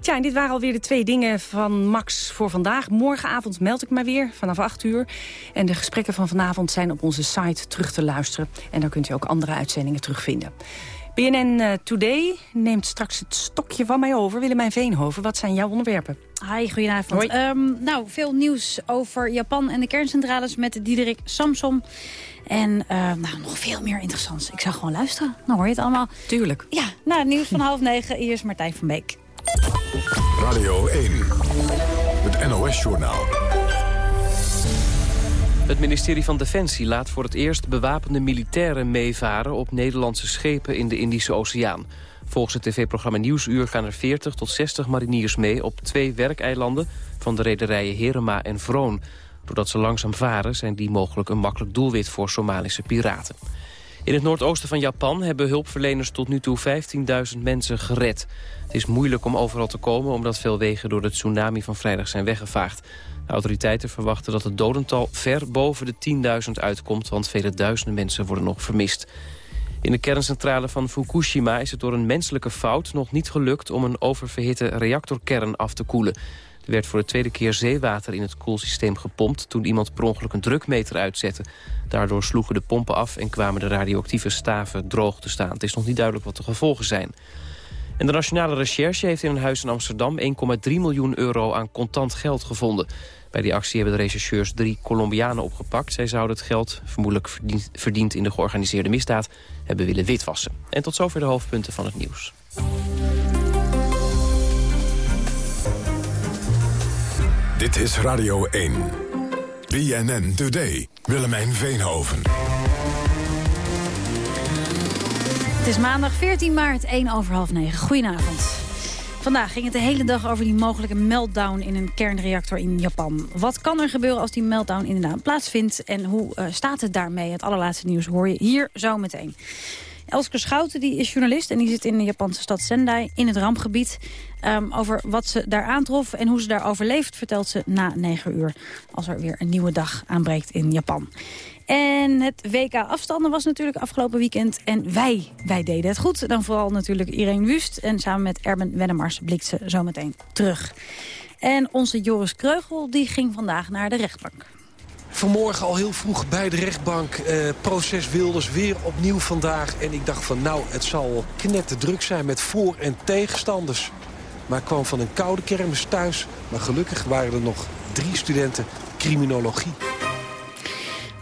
Tja, en dit waren alweer de twee dingen van Max voor vandaag. Morgenavond meld ik mij weer vanaf 8 uur. En de gesprekken van vanavond zijn op onze site terug te luisteren. En daar kunt u ook andere uitzendingen terugvinden. BNN uh, Today neemt straks het stokje van mij over. Willemijn Veenhoven, wat zijn jouw onderwerpen? Hi, goedenavond. Um, nou, veel nieuws over Japan en de kerncentrales met Diederik Samsom. En uh, nou, nog veel meer interessants. Ik zou gewoon luisteren. Dan hoor je het allemaal. Tuurlijk. Ja, nou, het nieuws van half negen. Hier is Martijn van Beek. Radio 1, het NOS-journaal. Het ministerie van Defensie laat voor het eerst bewapende militairen meevaren op Nederlandse schepen in de Indische Oceaan. Volgens het tv-programma Nieuwsuur gaan er 40 tot 60 mariniers mee op twee werkeilanden van de rederijen Herema en Vroon. Doordat ze langzaam varen zijn die mogelijk een makkelijk doelwit voor Somalische piraten. In het noordoosten van Japan hebben hulpverleners tot nu toe 15.000 mensen gered. Het is moeilijk om overal te komen omdat veel wegen door de tsunami van vrijdag zijn weggevaagd. De autoriteiten verwachten dat het dodental ver boven de 10.000 uitkomt... want vele duizenden mensen worden nog vermist. In de kerncentrale van Fukushima is het door een menselijke fout... nog niet gelukt om een oververhitte reactorkern af te koelen. Er werd voor de tweede keer zeewater in het koelsysteem gepompt... toen iemand per ongeluk een drukmeter uitzette. Daardoor sloegen de pompen af en kwamen de radioactieve staven droog te staan. Het is nog niet duidelijk wat de gevolgen zijn. En de Nationale Recherche heeft in een huis in Amsterdam 1,3 miljoen euro aan contant geld gevonden. Bij die actie hebben de rechercheurs drie Colombianen opgepakt. Zij zouden het geld, vermoedelijk verdiend in de georganiseerde misdaad, hebben willen witwassen. En tot zover de hoofdpunten van het nieuws. Dit is Radio 1. BNN Today. Willemijn Veenhoven. Het is maandag 14 maart, 1 over half 9. Goedenavond. Vandaag ging het de hele dag over die mogelijke meltdown in een kernreactor in Japan. Wat kan er gebeuren als die meltdown inderdaad plaatsvindt? En hoe uh, staat het daarmee? Het allerlaatste nieuws hoor je hier zo meteen. Elske Schouten die is journalist en die zit in de Japanse stad Sendai in het rampgebied. Um, over wat ze daar aantrof en hoe ze daar overleeft vertelt ze na 9 uur. Als er weer een nieuwe dag aanbreekt in Japan. En het WK afstanden was natuurlijk afgelopen weekend. En wij, wij deden het goed. Dan vooral natuurlijk Irene Wust. En samen met Erben Wennemars blikt ze zometeen terug. En onze Joris Kreugel die ging vandaag naar de rechtbank. Vanmorgen al heel vroeg bij de rechtbank. Eh, proces Wilders weer opnieuw vandaag. En ik dacht van nou, het zal druk zijn met voor- en tegenstanders. Maar ik kwam van een koude kermis thuis. Maar gelukkig waren er nog drie studenten criminologie.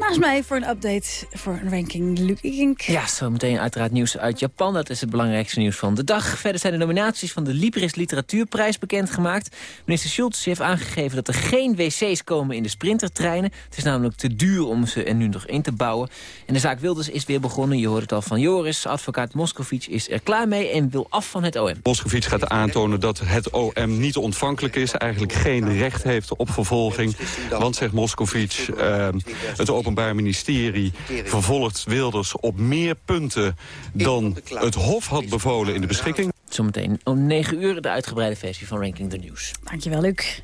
Naast mij voor een update voor een ranking Luc Ikink. Ja, zo meteen uiteraard nieuws uit Japan. Dat is het belangrijkste nieuws van de dag. Verder zijn de nominaties van de Libris Literatuurprijs bekendgemaakt. Minister Schultz heeft aangegeven dat er geen wc's komen in de sprintertreinen. Het is namelijk te duur om ze er nu nog in te bouwen. En de zaak Wilders is weer begonnen. Je hoort het al van Joris. Advocaat Moscovic is er klaar mee en wil af van het OM. Moscovic gaat aantonen dat het OM niet ontvankelijk is. Eigenlijk geen recht heeft op vervolging. Want, zegt Moscovic, uh, het Openbaar Ministerie vervolgt Wilders op meer punten dan het Hof had bevolen in de beschikking. Zometeen om 9 uur de uitgebreide versie van Ranking the News. Dankjewel, Luc.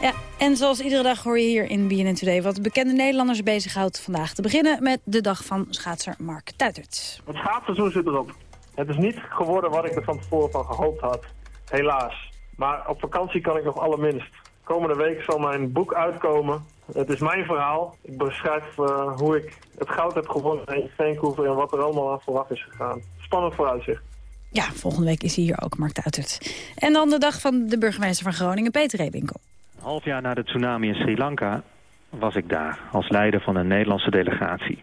Ja, en zoals iedere dag hoor je hier in BNN Today... wat bekende Nederlanders bezighoudt vandaag. Te beginnen met de dag van schaatser Mark Tuitert. Het schaatsseizoen zit erop. Het is niet geworden wat ik er van tevoren van gehoopt had. Helaas. Maar op vakantie kan ik nog allerminst. Komende week zal mijn boek uitkomen. Het is mijn verhaal. Ik beschrijf uh, hoe ik het goud heb gewonnen in Vancouver en wat er allemaal aan vooraf is gegaan. Spannend vooruitzicht. Ja, volgende week is hij hier ook, Mark Tuitert. En dan de dag van de burgemeester van Groningen, Peter Rebinkel. Een half jaar na de tsunami in Sri Lanka was ik daar als leider van een Nederlandse delegatie.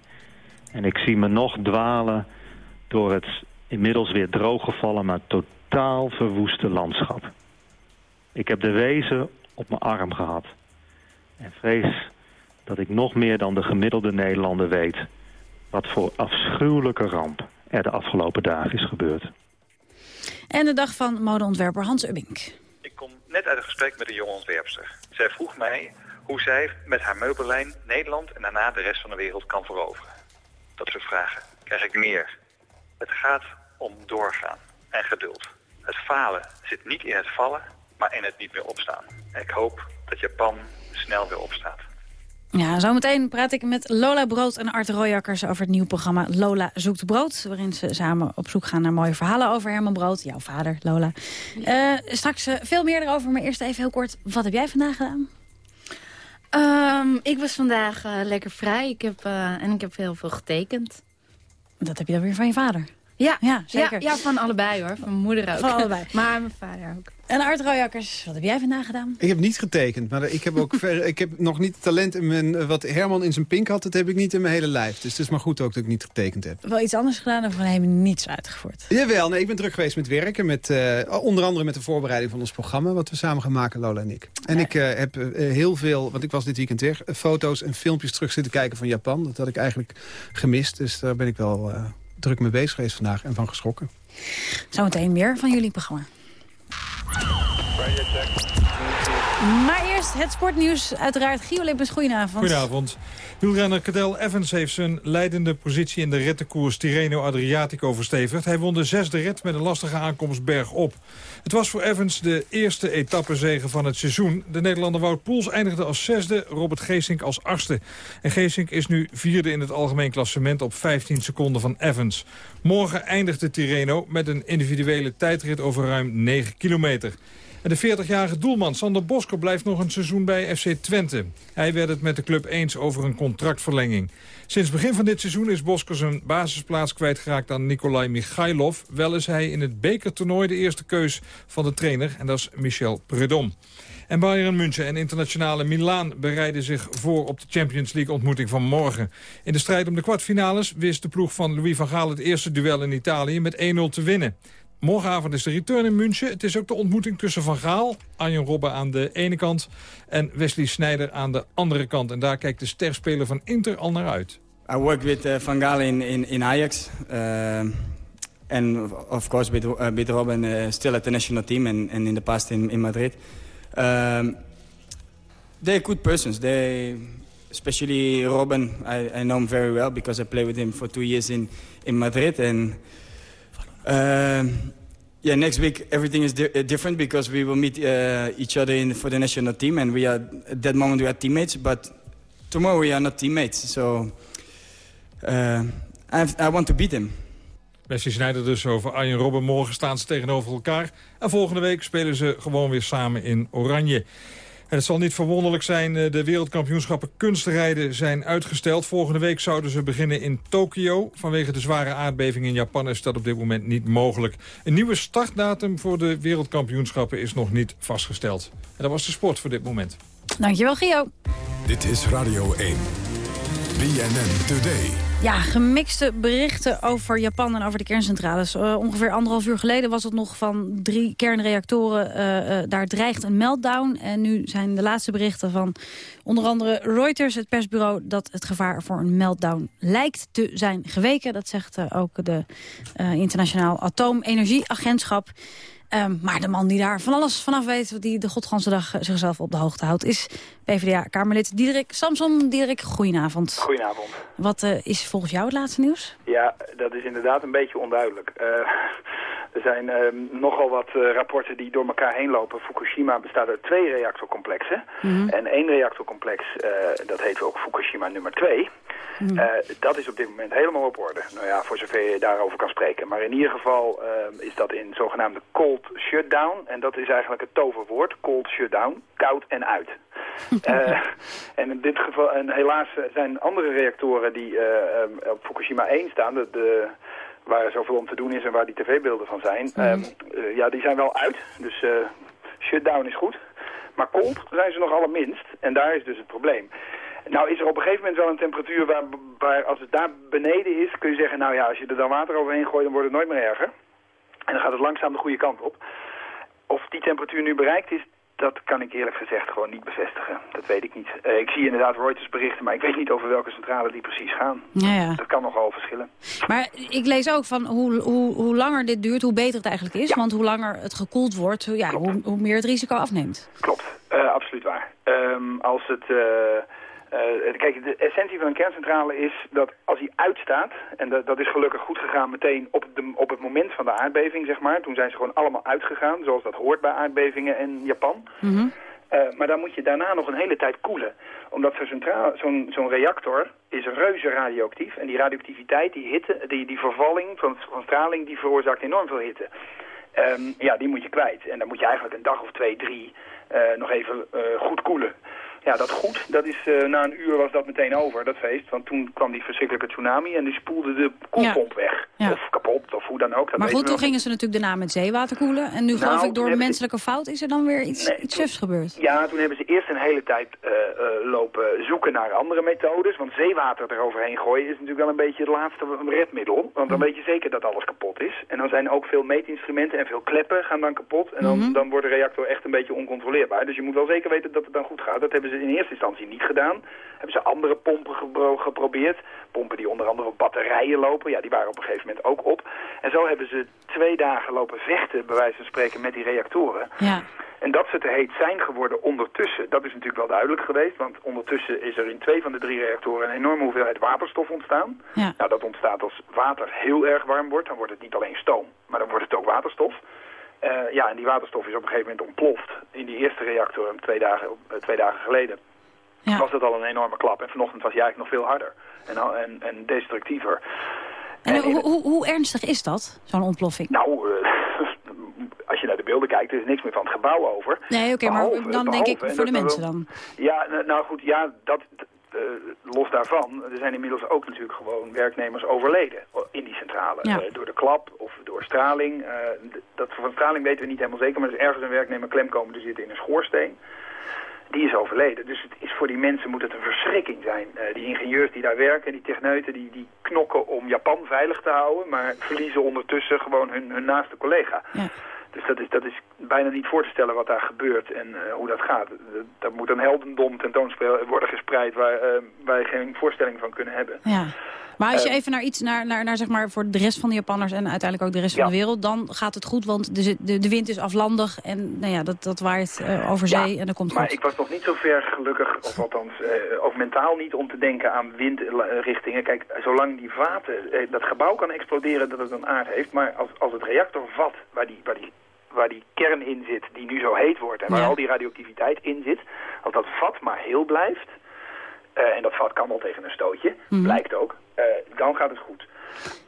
En ik zie me nog dwalen door het inmiddels weer drooggevallen, maar totaal verwoeste landschap. Ik heb de wezen op mijn arm gehad. En vrees dat ik nog meer dan de gemiddelde Nederlander weet... wat voor afschuwelijke ramp er de afgelopen dagen is gebeurd. En de dag van modeontwerper Hans Ubbink. Ik kom net uit een gesprek met een jonge ontwerpster. Zij vroeg mij hoe zij met haar meubellijn Nederland en daarna de rest van de wereld kan veroveren. Dat soort vragen krijg ik meer. Het gaat om doorgaan en geduld. Het falen zit niet in het vallen, maar in het niet meer opstaan. Ik hoop dat Japan snel weer opstaat. Ja, zometeen praat ik met Lola Brood en Art Royakkers over het nieuwe programma Lola zoekt brood. Waarin ze samen op zoek gaan naar mooie verhalen over Herman Brood. Jouw vader, Lola. Uh, straks uh, veel meer erover, maar eerst even heel kort. Wat heb jij vandaag gedaan? Um, ik was vandaag uh, lekker vrij ik heb, en ik heb heel veel getekend. Dat heb je dan weer van je vader? Ja, ja, zeker. Ja, ja, van allebei hoor. Van mijn moeder ook. Van allebei. Maar mijn vader ook. En Art Royakkers, wat heb jij vandaag gedaan? Ik heb niet getekend, maar ik heb, ook ver, ik heb nog niet het talent in mijn... Wat Herman in zijn pink had, dat heb ik niet in mijn hele lijf. Dus het is maar goed ook dat ik niet getekend heb. Wel iets anders gedaan of gewoon helemaal niets uitgevoerd? Jawel, nee, ik ben druk geweest met werken. Met, uh, onder andere met de voorbereiding van ons programma... wat we samen gaan maken, Lola en ik. En ik uh, heb uh, heel veel, want ik was dit weekend weg... foto's en filmpjes terug zitten kijken van Japan. Dat had ik eigenlijk gemist, dus daar ben ik wel druk mee bezig geweest vandaag en van geschrokken. Zometeen meer van jullie programma. Maar het sportnieuws. Uiteraard Gio Lippens, goedenavond. Goedenavond. Wielrenner Cadel Evans heeft zijn leidende positie in de rittenkoers Tirreno Adriatico verstevigd. Hij won de zesde rit met een lastige aankomst bergop. Het was voor Evans de eerste etappezege van het seizoen. De Nederlander Wout Poels eindigde als zesde, Robert Geesink als achtste. En Geesink is nu vierde in het algemeen klassement op 15 seconden van Evans. Morgen eindigde Tirreno met een individuele tijdrit over ruim 9 kilometer. De 40-jarige doelman Sander Bosker blijft nog een seizoen bij FC Twente. Hij werd het met de club eens over een contractverlenging. Sinds begin van dit seizoen is Bosker zijn basisplaats kwijtgeraakt aan Nikolai Michailov. Wel is hij in het bekertoernooi de eerste keus van de trainer. En dat is Michel Predom. En Bayern München en internationale Milaan bereiden zich voor op de Champions League ontmoeting van morgen. In de strijd om de kwartfinales wist de ploeg van Louis van Gaal het eerste duel in Italië met 1-0 te winnen. Morgenavond is de return in München. Het is ook de ontmoeting tussen Van Gaal, Arjen Robben aan de ene kant... en Wesley Sneijder aan de andere kant. En daar kijkt de sterspeler van Inter al naar uit. I work with uh, Van Gaal in, in, in Ajax. Uh, and of course with, uh, with Robben uh, still at the national team and, in the past in, in Madrid. They're good persons. They, especially Robben, I, I know him very well because I played with him for two years in, in Madrid. And yeah, next week everything is di different because we will meet uh, each other in, for the national team, and we are at that moment we are teammates. But tomorrow we are not teammates, so uh, I, want to beat him. Wesley Sneijder dus over Arjen Robben. Morgen staan ze tegenover elkaar. En volgende week spelen ze gewoon weer samen in Oranje. En het zal niet verwonderlijk zijn, eh, de wereldkampioenschappen kunstrijden zijn uitgesteld. Volgende week zouden ze beginnen in Tokio. Vanwege de zware aardbeving in Japan is dat op dit moment niet mogelijk. Een nieuwe startdatum voor de wereldkampioenschappen is nog niet vastgesteld. En dat was de sport voor dit moment. Dankjewel, Gio. Dit is Radio 1. BNN Today. Ja, gemixte berichten over Japan en over de kerncentrales. Uh, ongeveer anderhalf uur geleden was het nog van drie kernreactoren. Uh, uh, daar dreigt een meltdown. En nu zijn de laatste berichten van onder andere Reuters, het persbureau... dat het gevaar voor een meltdown lijkt te zijn geweken. Dat zegt ook de Internationaal Atoomenergieagentschap. Um, maar de man die daar van alles vanaf weet, die de godganse dag zichzelf op de hoogte houdt, is PvdA-Kamerlid Diederik Samson. Diederik, goedenavond. Goedenavond. Wat uh, is volgens jou het laatste nieuws? Ja, dat is inderdaad een beetje onduidelijk. Uh, er zijn uh, nogal wat rapporten die door elkaar heen lopen. Fukushima bestaat uit twee reactorcomplexen. Mm -hmm. En één reactorcomplex, dat heet ook Fukushima nummer 2. Mm. Uh, dat is op dit moment helemaal op orde. Nou ja, voor zover je daarover kan spreken. Maar in ieder geval uh, is dat in zogenaamde cold shutdown. En dat is eigenlijk het toverwoord, cold shutdown, koud en uit. uh, en in dit geval, en helaas zijn andere reactoren die um, op Fukushima 1 staan, de, de, waar zoveel om te doen is en waar die tv-beelden van zijn, mm. um, ja, die zijn wel uit. Dus shutdown is goed. Maar cold zijn ze nog allerminst. En daar is dus het probleem. Nou is er op een gegeven moment wel een temperatuur waar, waar als het daar beneden is, kun je zeggen, nou ja, als je er dan water overheen gooit, dan wordt het nooit meer erger. En dan gaat het langzaam de goede kant op. Of die temperatuur nu bereikt is, dat kan ik eerlijk gezegd gewoon niet bevestigen. Dat weet ik niet. Uh, ik zie inderdaad Reuters berichten, maar ik weet niet over welke centrale die precies gaan. Ja, ja. Dat kan nogal verschillen. Maar ik lees ook van hoe, hoe, hoe langer dit duurt, hoe beter het eigenlijk is. Ja. Want hoe langer het gekoeld wordt, ja, hoe, hoe, meer het risico afneemt. Klopt, uh, absoluut waar. Um, als het... Uh, uh, kijk, de essentie van een kerncentrale is dat als hij uitstaat... en dat, dat is gelukkig goed gegaan meteen op, de, op het moment van de aardbeving, zeg maar. Toen zijn ze gewoon allemaal uitgegaan, zoals dat hoort bij aardbevingen in Japan. Mm -hmm. uh, maar dan moet je daarna nog een hele tijd koelen. Omdat zo'n centra- zo'n zo'n reactor is reuze radioactief. En die radioactiviteit, die hitte, die, die vervalling van, van straling, die veroorzaakt enorm veel hitte. Ehm, ja, die moet je kwijt. En dan moet je eigenlijk een dag of twee, drie eh, nog even eh, goed koelen. Ja, dat goed, dat is, eh, na een uur was dat meteen over, dat feest. Want toen kwam die verschrikkelijke tsunami en die spoelde de koelpomp weg. Ja. Of kapot, of hoe dan ook. Dat Maar goed, toen gingen ze natuurlijk daarna met zeewater koelen. En nu Nou, geloof ik door ze- menselijke fout is er dan weer iets, Nee, iets toen- sufs gebeurd. Ja, toen hebben ze eerst een hele tijd eh, eh, lopen zoeken naar andere methodes. Want zeewater eroverheen gooien is natuurlijk wel een beetje het laatste redmiddel. Want dan weet je zeker dat alles kapot is. En dan zijn ook veel meetinstrumenten en veel kleppen gaan dan kapot. En dan, Mhm. dan wordt de reactor echt een beetje oncontroleerbaar. Dus je moet wel zeker weten dat het dan goed gaat. Dat hebben ze in eerste instantie niet gedaan. Hebben ze andere pompen geprobeerd. Pompen die onder andere op batterijen lopen. Ja, die waren op een gegeven moment ook op. En zo hebben ze twee dagen lopen vechten, bij wijze van spreken, met die reactoren. Ja. En dat ze te heet zijn geworden ondertussen, dat is natuurlijk wel duidelijk geweest. Want ondertussen is er in twee van de drie reactoren een enorme hoeveelheid waterstof ontstaan. Ja. Nou, dat ontstaat als water heel erg warm wordt. Dan wordt het niet alleen stoom, maar dan wordt het ook waterstof. Eh, ja, en die waterstof is op een gegeven moment ontploft. In die eerste reactor, twee dagen, eh, twee dagen geleden, Ja. was dat al een enorme klap. En vanochtend was hij eigenlijk nog veel harder en, en, en destructiever. En hoe, hoe, hoe ernstig is dat, zo'n ontploffing? Nou, eh, als je naar de beelden kijkt, er is niks meer van het gebouw over. Nee, oké, maar Behalve- dan denk ik voor de mensen dan. Ja, nou, nou goed, ja, dat, los daarvan, er zijn inmiddels ook natuurlijk gewoon werknemers overleden in die centrale. Ja. Eh, door de klap of door straling. Eh, dat van straling weten we niet helemaal zeker, maar er is ergens een werknemer klem komen te zitten in een schoorsteen. Die is overleden. Dus het is voor die mensen moet het een verschrikking zijn. Eh, die ingenieurs die daar werken, die techneuten, die, die knokken om Japan veilig te houden, maar verliezen ondertussen gewoon hun, hun naaste collega. Ja. Dus dat is, dat is bijna niet voor te stellen wat daar gebeurt en eh, hoe dat gaat. Dat- moet een heldendom tentoonspel worden gespreid waar eh, wij geen voorstelling van kunnen hebben. Ja. Maar als je Eh, even naar iets, naar, naar, naar zeg maar voor de rest van de Japanners en uiteindelijk ook de rest van de wereld, dan gaat het goed, want de, de, de wind is aflandig en nou ja, dat, dat waait over zee en dat komt Maar goed. ik was nog niet zo ver gelukkig, of althans eh, ook mentaal niet, om te denken aan windrichtingen. Kijk, zolang die vaten, dat gebouw kan exploderen dat het een aard heeft, maar als, als het reactorvat waar die, waar, die, waar die kern in zit, die nu zo heet wordt en waar Ja. al die radioactiviteit in zit, als dat vat maar heel blijft, eh, en dat vat kan wel tegen een stootje, Mhm. blijkt ook, eh, dan gaat het goed.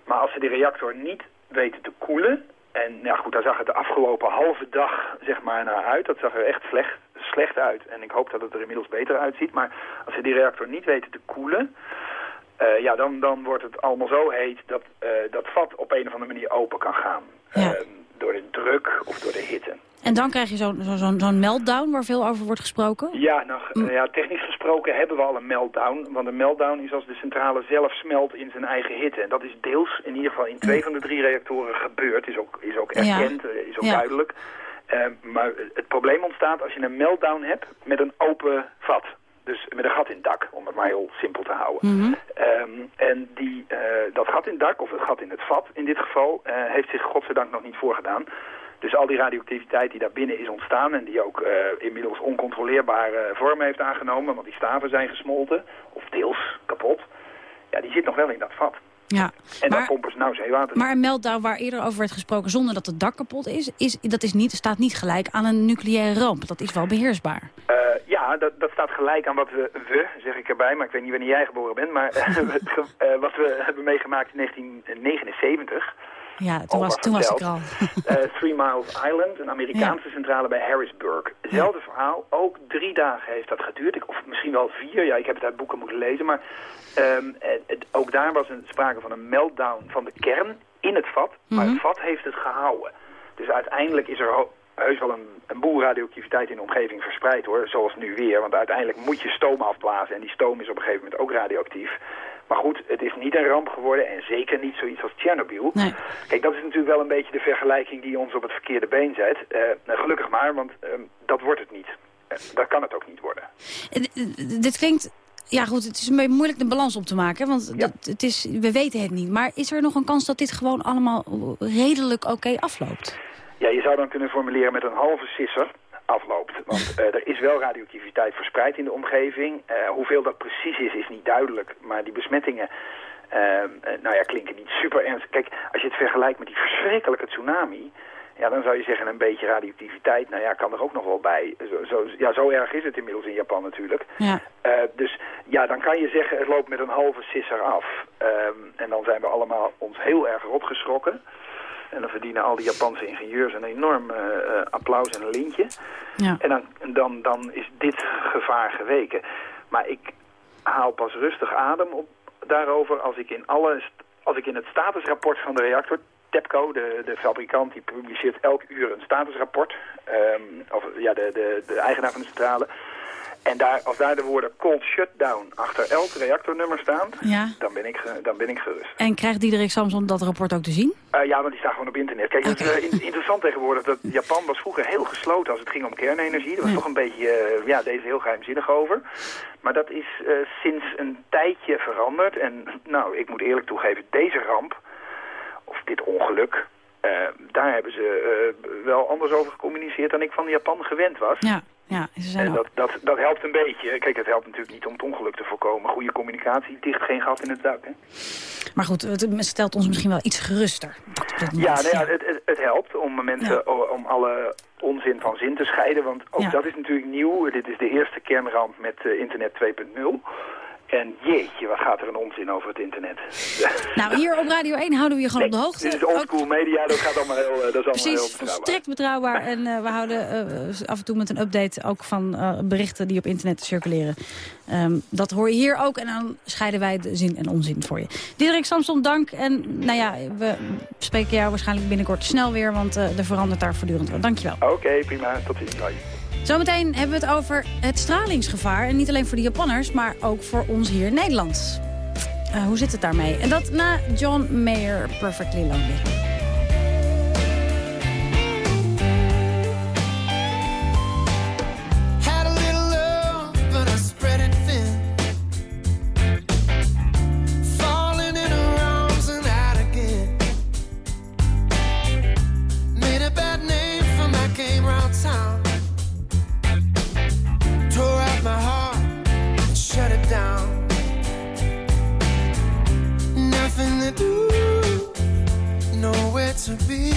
Maar als ze die reactor niet weten te koelen... en ja goed, daar zag het de afgelopen halve dag zeg maar, naar uit. Dat zag er echt slecht, slecht uit. En ik hoop dat het er inmiddels beter uitziet. Maar als ze die reactor niet weten te koelen... eh, ja, dan, dan wordt het allemaal zo heet dat dat vat op een of andere manier open kan gaan. Ja. Eh, door de druk of door de hitte. En dan krijg je zo'n zo, zo'n meltdown waar veel over wordt gesproken. Ja, nou, ja, technisch gesproken hebben we al een meltdown. Want een meltdown is als de centrale zelf smelt in zijn eigen hitte. En dat is deels in ieder geval in twee van de drie reactoren gebeurd. Is ook, is ook erkend, eh, is ook Ja. duidelijk. Eh, maar het probleem ontstaat als je een meltdown hebt met een open vat. Dus met een gat in het dak, om het maar heel simpel te houden. Mhm. Ehm, en die, eh, dat gat in het dak, of het gat in het vat in dit geval, eh, heeft zich godzijdank nog niet voorgedaan. Dus al die radioactiviteit die daar binnen is ontstaan en die ook eh, inmiddels oncontroleerbare vormen heeft aangenomen, want die staven zijn gesmolten, of deels kapot, ja, die zit nog wel in dat vat. Ja. En Maar- daar pompen ze nou zeewater. Maar een meltdown waar eerder over werd gesproken zonder dat het dak kapot is, is dat is niet, staat niet gelijk aan een nucleaire ramp. Dat is wel beheersbaar. Eh, ja, dat, dat staat gelijk aan wat we, we, zeg ik erbij, maar ik weet niet wanneer jij geboren bent, maar eh, eh, wat we hebben meegemaakt in 1979. Ja, toen was, toen was ik al. Eh, Three Miles Island, een Amerikaanse centrale bij Harrisburg. Hetzelfde verhaal, ook drie dagen heeft dat geduurd. Ik, of misschien wel vier, ja, ik heb het uit boeken moeten lezen. Maar ehm, het, ook daar was een, sprake van een meltdown van de kern in het vat. Maar Mhm. het vat heeft het gehouden. Dus uiteindelijk is er heus wel een, een boel radioactiviteit in de omgeving verspreid hoor. Zoals nu weer, want uiteindelijk moet je stoom afblazen. En die stoom is op een gegeven moment ook radioactief. Maar goed, het is niet een ramp geworden en zeker niet zoiets als Tsjernobyl. Nee. Kijk, dat is natuurlijk wel een beetje de vergelijking die ons op het verkeerde been zet. Eh, nou, gelukkig maar, want ehm, dat wordt het niet. Eh, dat kan het ook niet worden. Eh, Dit klinkt... Ja goed, het is een beetje moeilijk de balans op te maken. Want dat- het is, we weten het niet. Maar is er nog een kans dat dit gewoon allemaal redelijk oké afloopt? Ja, je zou dan kunnen formuleren met een halve sisser afloopt. Want eh, er is wel radioactiviteit verspreid in de omgeving. Eh, hoeveel dat precies is, is niet duidelijk. Maar die besmettingen, ehm, eh, nou ja, klinken niet super ernstig. Kijk, als je het vergelijkt met die verschrikkelijke tsunami... Ja, dan zou je zeggen een beetje radioactiviteit. Nou ja, kan er ook nog wel bij. Zo, zo, ja, zo erg is het inmiddels in Japan natuurlijk. Ja. Dus ja, dan kan je zeggen het loopt met een halve sisser af. Um, en dan zijn we allemaal ons heel erg rot geschrokken. En dan verdienen al die Japanse ingenieurs een enorm uh, applaus en een lintje. Ja. En dan, dan, dan is dit gevaar geweken. Maar ik haal pas rustig adem op daarover als ik in, alle, als ik in het statusrapport van de reactor... TEPCO, de, de fabrikant, die publiceert elk uur een statusrapport. Um, of ja, de, de, de eigenaar van de centrale. En daar, als daar de woorden cold shutdown achter elk reactornummer staan, Ja. dan, ben ik, dan ben ik gerust. En krijgt Diederik Samson dat rapport ook te zien? Uh, ja, want die staan gewoon op internet. Kijk, het is uh, in- interessant tegenwoordig dat Japan was vroeger heel gesloten als het ging om kernenergie. Er was toch een beetje, uh, ja, deze heel geheimzinnig over. Maar dat is sinds een tijdje veranderd. En nou, ik moet eerlijk toegeven, deze ramp, of dit ongeluk, daar hebben ze wel anders over gecommuniceerd dan ik van Japan gewend was. Ja, ja ze zijn En ook... dat, dat, dat helpt een beetje. Kijk, het helpt natuurlijk niet om het ongeluk te voorkomen. Goede communicatie dicht geen gat in het dak, hè? Maar goed, het stelt ons misschien wel iets geruster. Dit Ja, nou ja het, het, het helpt om mensen om alle onzin van zin te scheiden. Want ook Ja. dat is natuurlijk nieuw. Dit is de eerste kernramp met eh, internet 2.0. En jeetje, wat gaat er een onzin over het internet. Nou, hier op Radio 1 houden we je gewoon op de hoogte. Dit is oldschool media, dat gaat allemaal heel, eh, dat is allemaal heel Precies, betrouwbaar. volstrekt betrouwbaar. En eh, we houden eh, af en toe met een update ook van berichten die op internet circuleren. Ehm, dat hoor je hier ook en dan scheiden wij de zin en onzin voor je. Diederik Samson, dank. En nou ja, we spreken jou waarschijnlijk binnenkort snel weer, want er verandert daar voortdurend wat. Dankjewel. Oké, prima. Tot ziens. Bye. Zometeen hebben we het over het stralingsgevaar. En niet alleen voor de Japanners, maar ook voor ons hier in Nederland. Eh, hoe zit het daarmee? En dat na John Mayer, Perfectly Lonely. To be.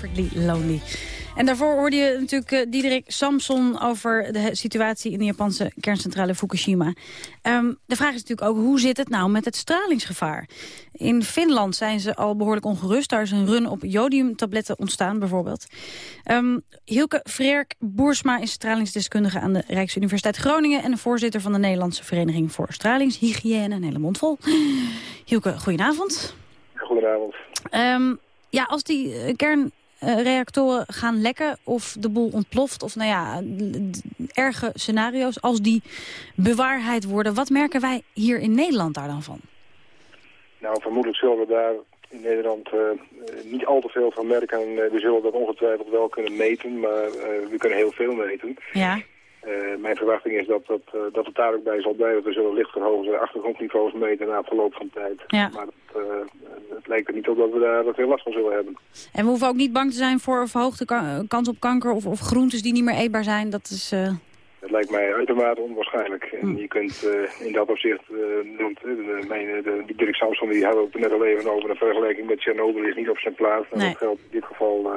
Perfectly Lonely. En daarvoor hoorde je natuurlijk eh, Diederik Samson over de situatie in de Japanse kerncentrale Fukushima. Ehm, de vraag is natuurlijk ook, hoe zit het nou met het stralingsgevaar? In Finland zijn ze al behoorlijk ongerust. Daar is een run op jodiumtabletten ontstaan bijvoorbeeld. Ehm Hilke Freerk Boersma is stralingsdeskundige aan de Rijksuniversiteit Groningen... en de voorzitter van de Nederlandse Vereniging voor Stralingshygiëne. Een hele mond vol. Hielke, goedenavond. Goedenavond. Ehm, ja, als die eh, kernreactoren gaan lekken of de boel ontploft... of nou ja, erge scenario's, als die bewaarheid worden... wat merken wij hier in Nederland daar dan van? Nou, vermoedelijk zullen we daar in Nederland eh, eh, niet al te veel van merken. En, eh, we zullen dat ongetwijfeld wel kunnen meten, maar eh, we kunnen heel veel meten. Ja. Eh, mijn verwachting is dat, dat, eh, dat het daar ook bij zal blijven. We zullen licht verhogen de achtergrondniveaus meten na verloop van tijd. Ja. Maar het, eh, het lijkt er niet op dat we daar dat heel last van zullen hebben. En we hoeven ook niet bang te zijn voor verhoogde ka- kans op kanker... Of, of groentes die niet meer eetbaar zijn. Dat is... Het lijkt mij uitermate onwaarschijnlijk. En je kunt in dat opzicht, eh, noemt, de, mijn, de, die Dirk Samson, die hadden we net al even over, een vergelijking met Chernobyl is niet op zijn plaats. En Nee. dat geldt in dit geval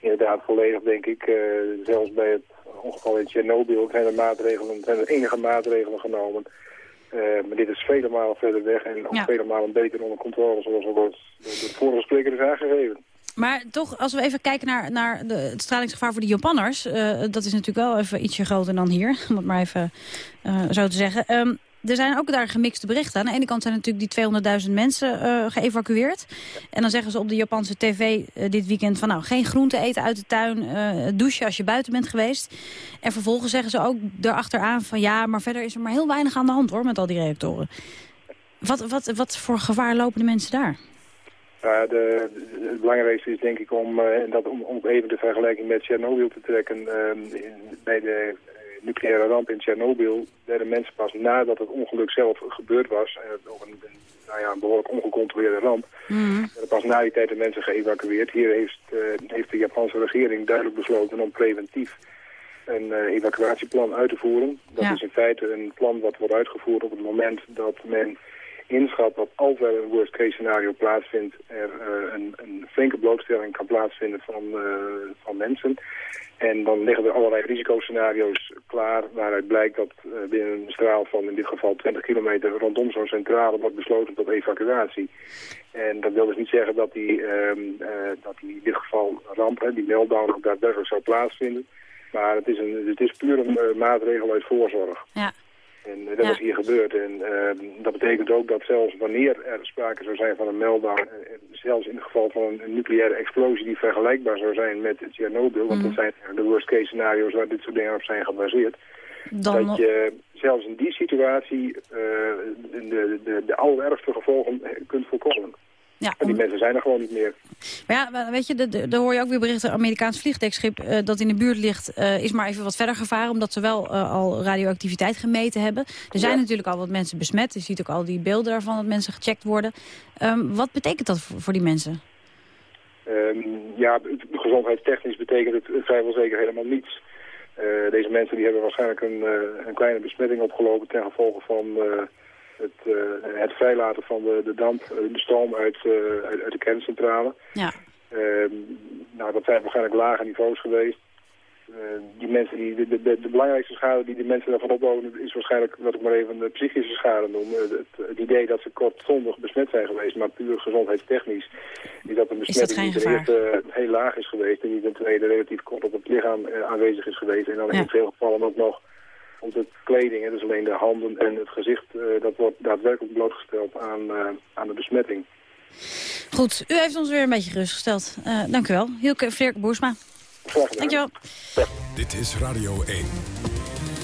inderdaad volledig, denk ik. Zelfs bij het ongeval in Chernobyl zijn er maatregelen, zijn er enige maatregelen genomen. Eh, maar dit is vele malen verder weg en ook Ja. vele malen beter onder controle, zoals al door de vorige spreker is aangegeven. Maar toch, als we even kijken naar, naar de, het stralingsgevaar voor de Japanners... eh, dat is natuurlijk wel even ietsje groter dan hier, om het maar even eh, zo te zeggen. Ehm, er zijn ook daar gemixte berichten. Aan de ene kant zijn natuurlijk die 200.000 mensen eh, geëvacueerd. En dan zeggen ze op de Japanse tv eh, dit weekend van... nou, geen groente eten uit de tuin, eh, douchen als je buiten bent geweest. En vervolgens zeggen ze ook erachteraan van... ja, maar verder is er maar heel weinig aan de hand hoor, met al die reactoren. Wat, wat, wat voor gevaar lopen de mensen daar? Ja, de, het belangrijkste is denk ik om, dat om, om even de vergelijking met Tsjernobyl te trekken. in- bij de nucleaire ramp in Tsjernobyl werden mensen pas nadat het ongeluk zelf gebeurd was, en het ook een, nou ja, een behoorlijk ongecontroleerde ramp, werden pas na die tijd de mensen geëvacueerd. Hier heeft, eh, heeft de Japanse regering duidelijk besloten om preventief een eh, evacuatieplan uit te voeren. Dat Ja. is in feite een plan wat wordt uitgevoerd op het moment dat men inschat dat als er een worst case scenario plaatsvindt, er eh, een, een flinke blootstelling kan plaatsvinden van, eh, van mensen. En dan liggen er allerlei risicoscenario's klaar waaruit blijkt dat eh, binnen een straal van in dit geval 20 kilometer rondom zo'n centrale wordt besloten tot evacuatie. En dat wil dus niet zeggen dat die, ehm, eh, dat die in dit geval ramp, hè, die meltdown ook daadwerkelijk zou plaatsvinden. Maar het is, een, het is puur een maatregel uit voorzorg. Ja. En eh, dat Ja. is hier gebeurd. En ehm, dat betekent ook dat zelfs wanneer er sprake zou zijn van een meltdown... eh, zelfs in het geval van een, nucleaire explosie die vergelijkbaar zou zijn met Tsjernobyl... want dat zijn de worst case scenario's waar dit soort dingen op zijn gebaseerd... Dan dat je zelfs in die situatie eh, de, de, de allerergste gevolgen kunt voorkomen. Ja, En die mensen zijn er gewoon niet meer. Maar ja, weet je, daar hoor je ook weer berichten. Amerikaans vliegdekschip eh, dat in de buurt ligt... eh, is maar even wat verder gevaren... omdat ze wel eh, al radioactiviteit gemeten hebben. Er zijn natuurlijk al wat mensen besmet. Je ziet ook al die beelden daarvan dat mensen gecheckt worden. Ehm, wat betekent dat voor, voor die mensen? Ehm, ja, gezondheidstechnisch betekent het vrijwel zeker helemaal niets. Deze mensen die hebben waarschijnlijk een, een kleine besmetting opgelopen ten gevolge van het, eh, het vrijlaten van de, de damp, eh, de stroom uit, eh, uit, uit de kerncentrale. Ja. Ehm, nou, dat zijn waarschijnlijk lage niveaus geweest. Eh, die mensen die, de, de, de belangrijkste schade die de mensen daarvan opwonen is waarschijnlijk, wat ik maar even de psychische schade noem. Het, het idee dat ze kortstondig besmet zijn geweest, maar puur gezondheidstechnisch, is dat de besmetting die ten eerste heel laag is geweest en die ten tweede relatief kort op het lichaam aanwezig is geweest. En dan Ja. in veel gevallen ook nog op de kleding, hè, dus alleen de handen en het gezicht, eh, dat wordt daadwerkelijk blootgesteld aan, eh, aan de besmetting. Goed, u heeft ons weer een beetje gerustgesteld. Eh dank u wel. Hielke Vlerk Boersma. Graag gedaan. Dankjewel. Dit is Radio 1.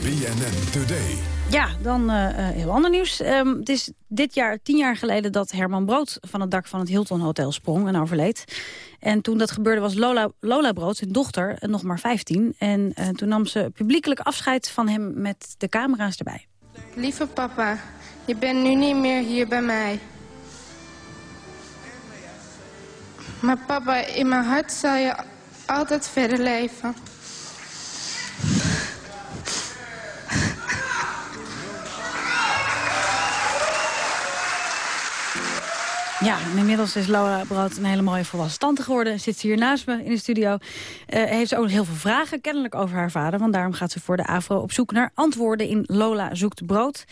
BNN Today. Ja, dan eh, eh, heel ander nieuws. Ehm, het is dit jaar, tien jaar geleden, dat Herman Brood van het dak van het Hilton Hotel sprong en overleed. En toen dat gebeurde was Lola, Lola Brood, zijn dochter, eh, nog maar 15. En toen nam ze publiekelijk afscheid van hem met de camera's erbij. Lieve papa, je bent nu niet meer hier bij mij. Maar papa, in mijn hart zal je altijd verder leven. Ja, en inmiddels is Lola Brood een hele mooie volwassen tante geworden. Zit ze hier naast me in de studio. Eh, heeft ze ook nog heel veel vragen kennelijk over haar vader. Want daarom gaat ze voor de AVRO op zoek naar antwoorden in Lola zoekt brood.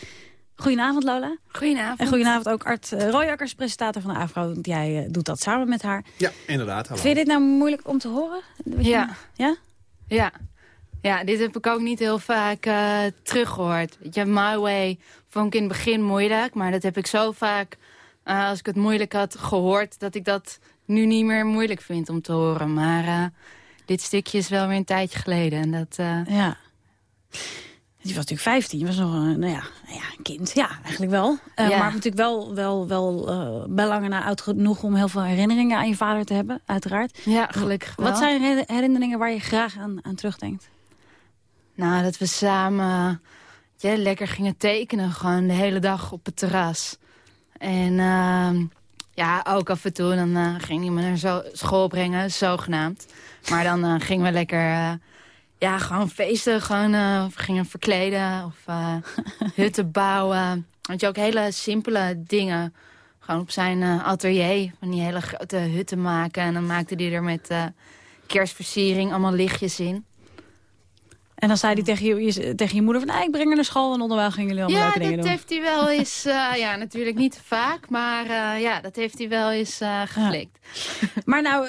Goedenavond Lola. Goedenavond. En goedenavond ook Art uh, Royakkers, presentator van de AVRO. Want jij eh, doet dat samen met haar. Ja, inderdaad. Hallo. Vind je dit nou moeilijk om te horen? Wat je- Ja. Ja? Ja. Ja, dit heb ik ook niet heel vaak eh, teruggehoord. Weet je, My Way vond ik in het begin moeilijk. Maar dat heb ik zo vaak, eh, als ik het moeilijk had gehoord... dat ik dat nu niet meer moeilijk vind om te horen. Maar eh, dit stukje is wel weer een tijdje geleden. En dat, eh, Ja. Je was natuurlijk 15, je was nog een, nou ja, nou ja, een kind. Ja, eigenlijk wel. Ja. Maar natuurlijk wel, wel, wel bij lange na oud genoeg om heel veel herinneringen aan je vader te hebben, uiteraard. Ja, gelukkig wel. Wat zijn herinner- herinneringen waar je graag aan, aan terugdenkt? Nou, dat we samen ja, lekker gingen tekenen. Gewoon de hele dag op het terras. En ehm, ja, ook af en toe dan uh, ging hij me naar school brengen, zogenaamd. Maar dan uh, gingen we lekker... Uh, ja, gewoon feesten, gewoon gingen verkleden of hutten bouwen. Want je ook hele simpele dingen. Gewoon op zijn atelier van die hele grote hutten maken. En dan maakte hij er met kerstversiering allemaal lichtjes in. En dan zei hij tegen je, tegen je moeder van... ik breng haar naar school en onderwijl gingen jullie allemaal ja, leuke dingen doen. Ja, dat heeft hij wel eens... Uh, ja, natuurlijk niet vaak, maar uh, ja, dat heeft hij wel eens uh, geflikt. Ja. maar nou,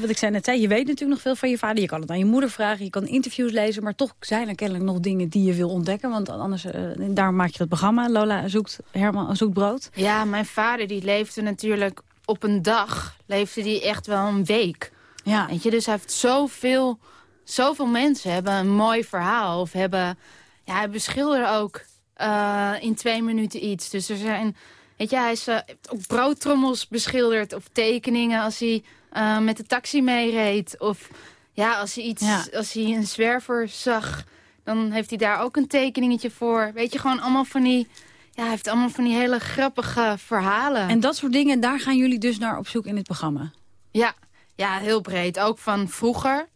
wat ik zei net zei, je weet natuurlijk nog veel van je vader. Je kan het aan je moeder vragen, je kan interviews lezen... maar toch zijn er kennelijk nog dingen die je wil ontdekken. Want anders, daarom maak je het programma. Lola zoekt, Herman, zoekt brood. Ja, mijn vader die leefde natuurlijk op een dag... leefde die echt wel een week. Ja. Weet je, dus hij heeft zoveel zoveel mensen hebben een mooi verhaal. Of hebben, ja, hij beschildert ook uh, in twee minuten iets. Dus er zijn, weet je, hij is uh, ook broodtrommels beschilderd. Of tekeningen als hij uh, met de taxi meereed. Of ja, als hij, iets, ja. als hij een zwerver zag, dan heeft hij daar ook een tekeningetje voor. Weet je, gewoon allemaal van die... Ja, hij heeft allemaal van die hele grappige verhalen. En dat soort dingen, daar gaan jullie dus naar op zoek in dit programma? Ja, ja heel breed. Ook van vroeger.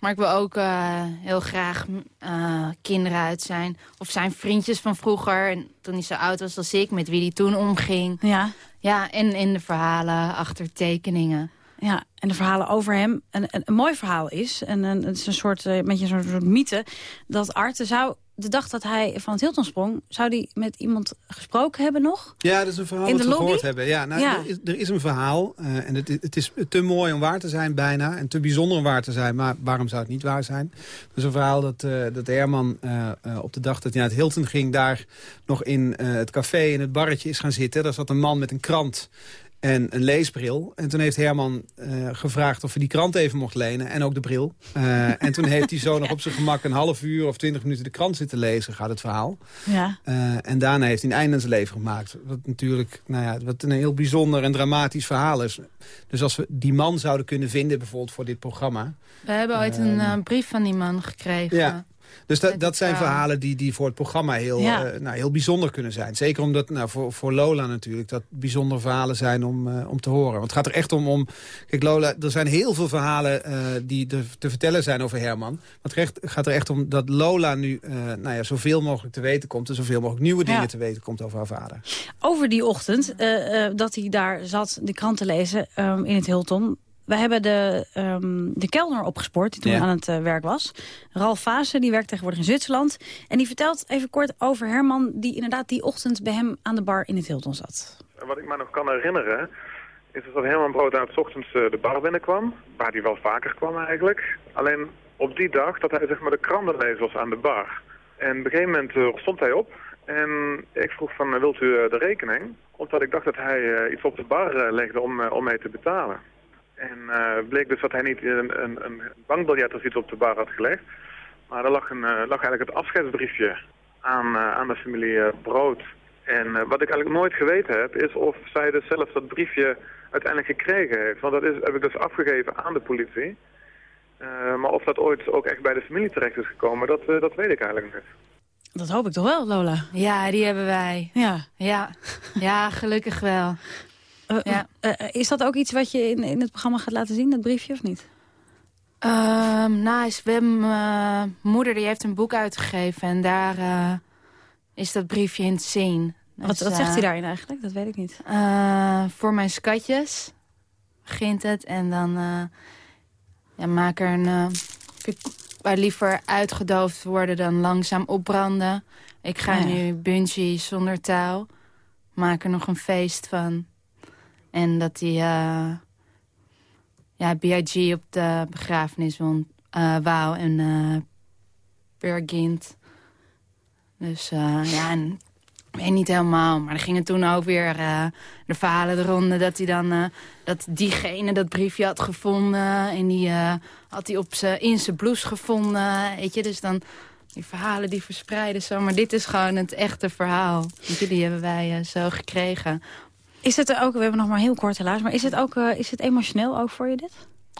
Maar ik wil ook uh, heel graag uh, kinderen uit zijn. Of zijn vriendjes van vroeger. En toen hij zo oud was als ik, met wie hij toen omging. Ja. Ja, en in de verhalen achter tekeningen. Ja, en de verhalen over hem. Een, een, een mooi verhaal is, en een, het is een soort, uh, beetje een soort mythe... dat Arte zou de dag dat hij van het Hilton sprong... zou hij met iemand gesproken hebben nog? Ja, dat is een verhaal In dat we lobby? gehoord hebben. Ja, nou, Ja. Er, is, er is een verhaal. eh, en het, het is te mooi om waar te zijn bijna. En te bijzonder om waar te zijn. Maar waarom zou het niet waar zijn? Er is een verhaal dat, eh, dat Herman eh, op de dag dat hij naar het Hilton ging... daar nog in het café, in het barretje is gaan zitten. Daar zat een man met een krant en een leesbril. En toen heeft Herman eh, gevraagd of hij die krant even mocht lenen. En ook de bril. Eh, en toen heeft hij zo nog op zijn gemak een half uur of twintig minuten de krant zitten lezen, gaat het verhaal. Ja. Eh, en daarna heeft hij een einde aan zijn leven gemaakt. Wat natuurlijk nou ja, wat een heel bijzonder en dramatisch verhaal is. Dus als we die man zouden kunnen vinden bijvoorbeeld voor dit programma. We hebben ooit een eh, brief van die man gekregen. Ja. Dus dat, dat zijn verhalen die, die voor het programma heel, Ja. eh, nou, heel bijzonder kunnen zijn. Zeker omdat nou, voor, voor Lola natuurlijk dat bijzondere verhalen zijn om, eh, om te horen. Want het gaat er echt om, om... Kijk Lola, er zijn heel veel verhalen eh, die er te vertellen zijn over Herman. Maar het recht- gaat er echt om dat Lola nu nou ja, zoveel mogelijk te weten komt... en zoveel mogelijk nieuwe dingen Ja. te weten komt over haar vader. Over die ochtend dat hij daar zat de krant te lezen ehm, in het Hilton... We hebben de, ehm, de kelner opgespoord die toen Ja. aan het eh, werk was. Ralf Vaassen, die werkt tegenwoordig in Zwitserland. En die vertelt even kort over Herman... die inderdaad die ochtend bij hem aan de bar in het Hilton zat. Wat ik me nog kan herinneren, is dat Herman 's ochtends eh, de bar binnenkwam. Waar hij wel vaker kwam eigenlijk. Alleen op die dag dat hij zeg maar de krantenlezer was aan de bar. En op een gegeven moment eh, stond hij op. En ik vroeg van, wilt u de rekening? Omdat ik dacht dat hij iets op de bar legde om, om mee te betalen. En eh, bleek dus dat hij niet een, een, een bankbiljet of iets op de bar had gelegd. Maar er lag, een, eh, lag eigenlijk het afscheidsbriefje aan, eh, aan de familie Brood. En eh, wat ik eigenlijk nooit geweten heb, is of zij dus zelf dat briefje uiteindelijk gekregen heeft. Want dat is, heb ik dus afgegeven aan de politie. Eh, maar of dat ooit ook echt bij de familie terecht is gekomen, dat, eh, dat weet ik eigenlijk niet. Dat hoop ik toch wel, Lola? Ja, die hebben wij. Ja. Ja, ja gelukkig wel. Ja. Eh, eh, is dat ook iets wat je in, in het programma gaat laten zien, dat briefje, of niet? Ehm nou, Swem, eh, moeder die heeft een boek uitgegeven en daar is dat briefje in te zien. Wat, Dus, wat zegt hij daarin eigenlijk? Dat weet ik niet. voor mijn skatjes begint het en dan ja, maak er een... ik wou liever uitgedoofd worden dan langzaam opbranden. Ik ga Ah, ja. nu bungee zonder touw. Maak er nog een feest van. En dat die eh ja, B.I.G. op de begrafenis won, eh wou en eh Bergint. Dus ja, en, ik weet niet helemaal. Maar er gingen toen ook weer de verhalen de ronde dat hij dan dat diegene dat briefje had gevonden. En die had hij op in zijn blouse gevonden. Weet je, dus dan die verhalen die verspreiden zo. Maar dit is gewoon het echte verhaal. Die hebben wij zo gekregen. Is het ook, we hebben nog maar heel kort helaas, maar is het ook eh, is het emotioneel ook voor je dit?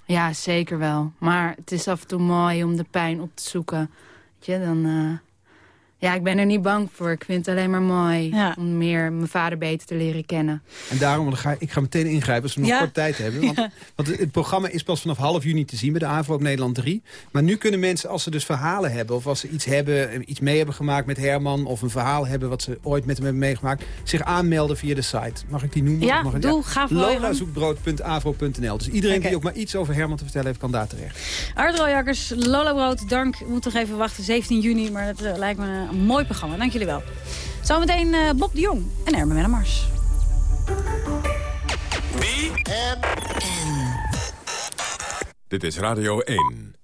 Ja, zeker wel. Maar het is af en toe mooi om de pijn op te zoeken. Weet je, dan... eh, ja, ik ben er niet bang voor. Ik vind het alleen maar mooi om meer mijn vader beter te leren kennen. En daarom ga ik, ik ga meteen ingrijpen als we nog Ja. kort tijd hebben. Want, Ja. want het, het programma is pas vanaf half juni te zien bij de AVRO op Nederland 3. Maar nu kunnen mensen, als ze dus verhalen hebben... of als ze iets, hebben, iets mee hebben gemaakt met Herman... of een verhaal hebben wat ze ooit met hem hebben meegemaakt... zich aanmelden via de site. Mag ik die noemen? Ja, mag ik- doe, ga voor. Lolazoekbrood.avro.nl Dus iedereen die ook maar iets over Herman te vertellen heeft... kan daar terecht. Art Rooijakkers, Lola Brood, dank. Ik moet toch even wachten, 17 juni. Maar het eh, lijkt me een mooi programma. Dank jullie wel. Zometeen eh, Bob de Jong en Ermen met Mars. Dit is Radio 1.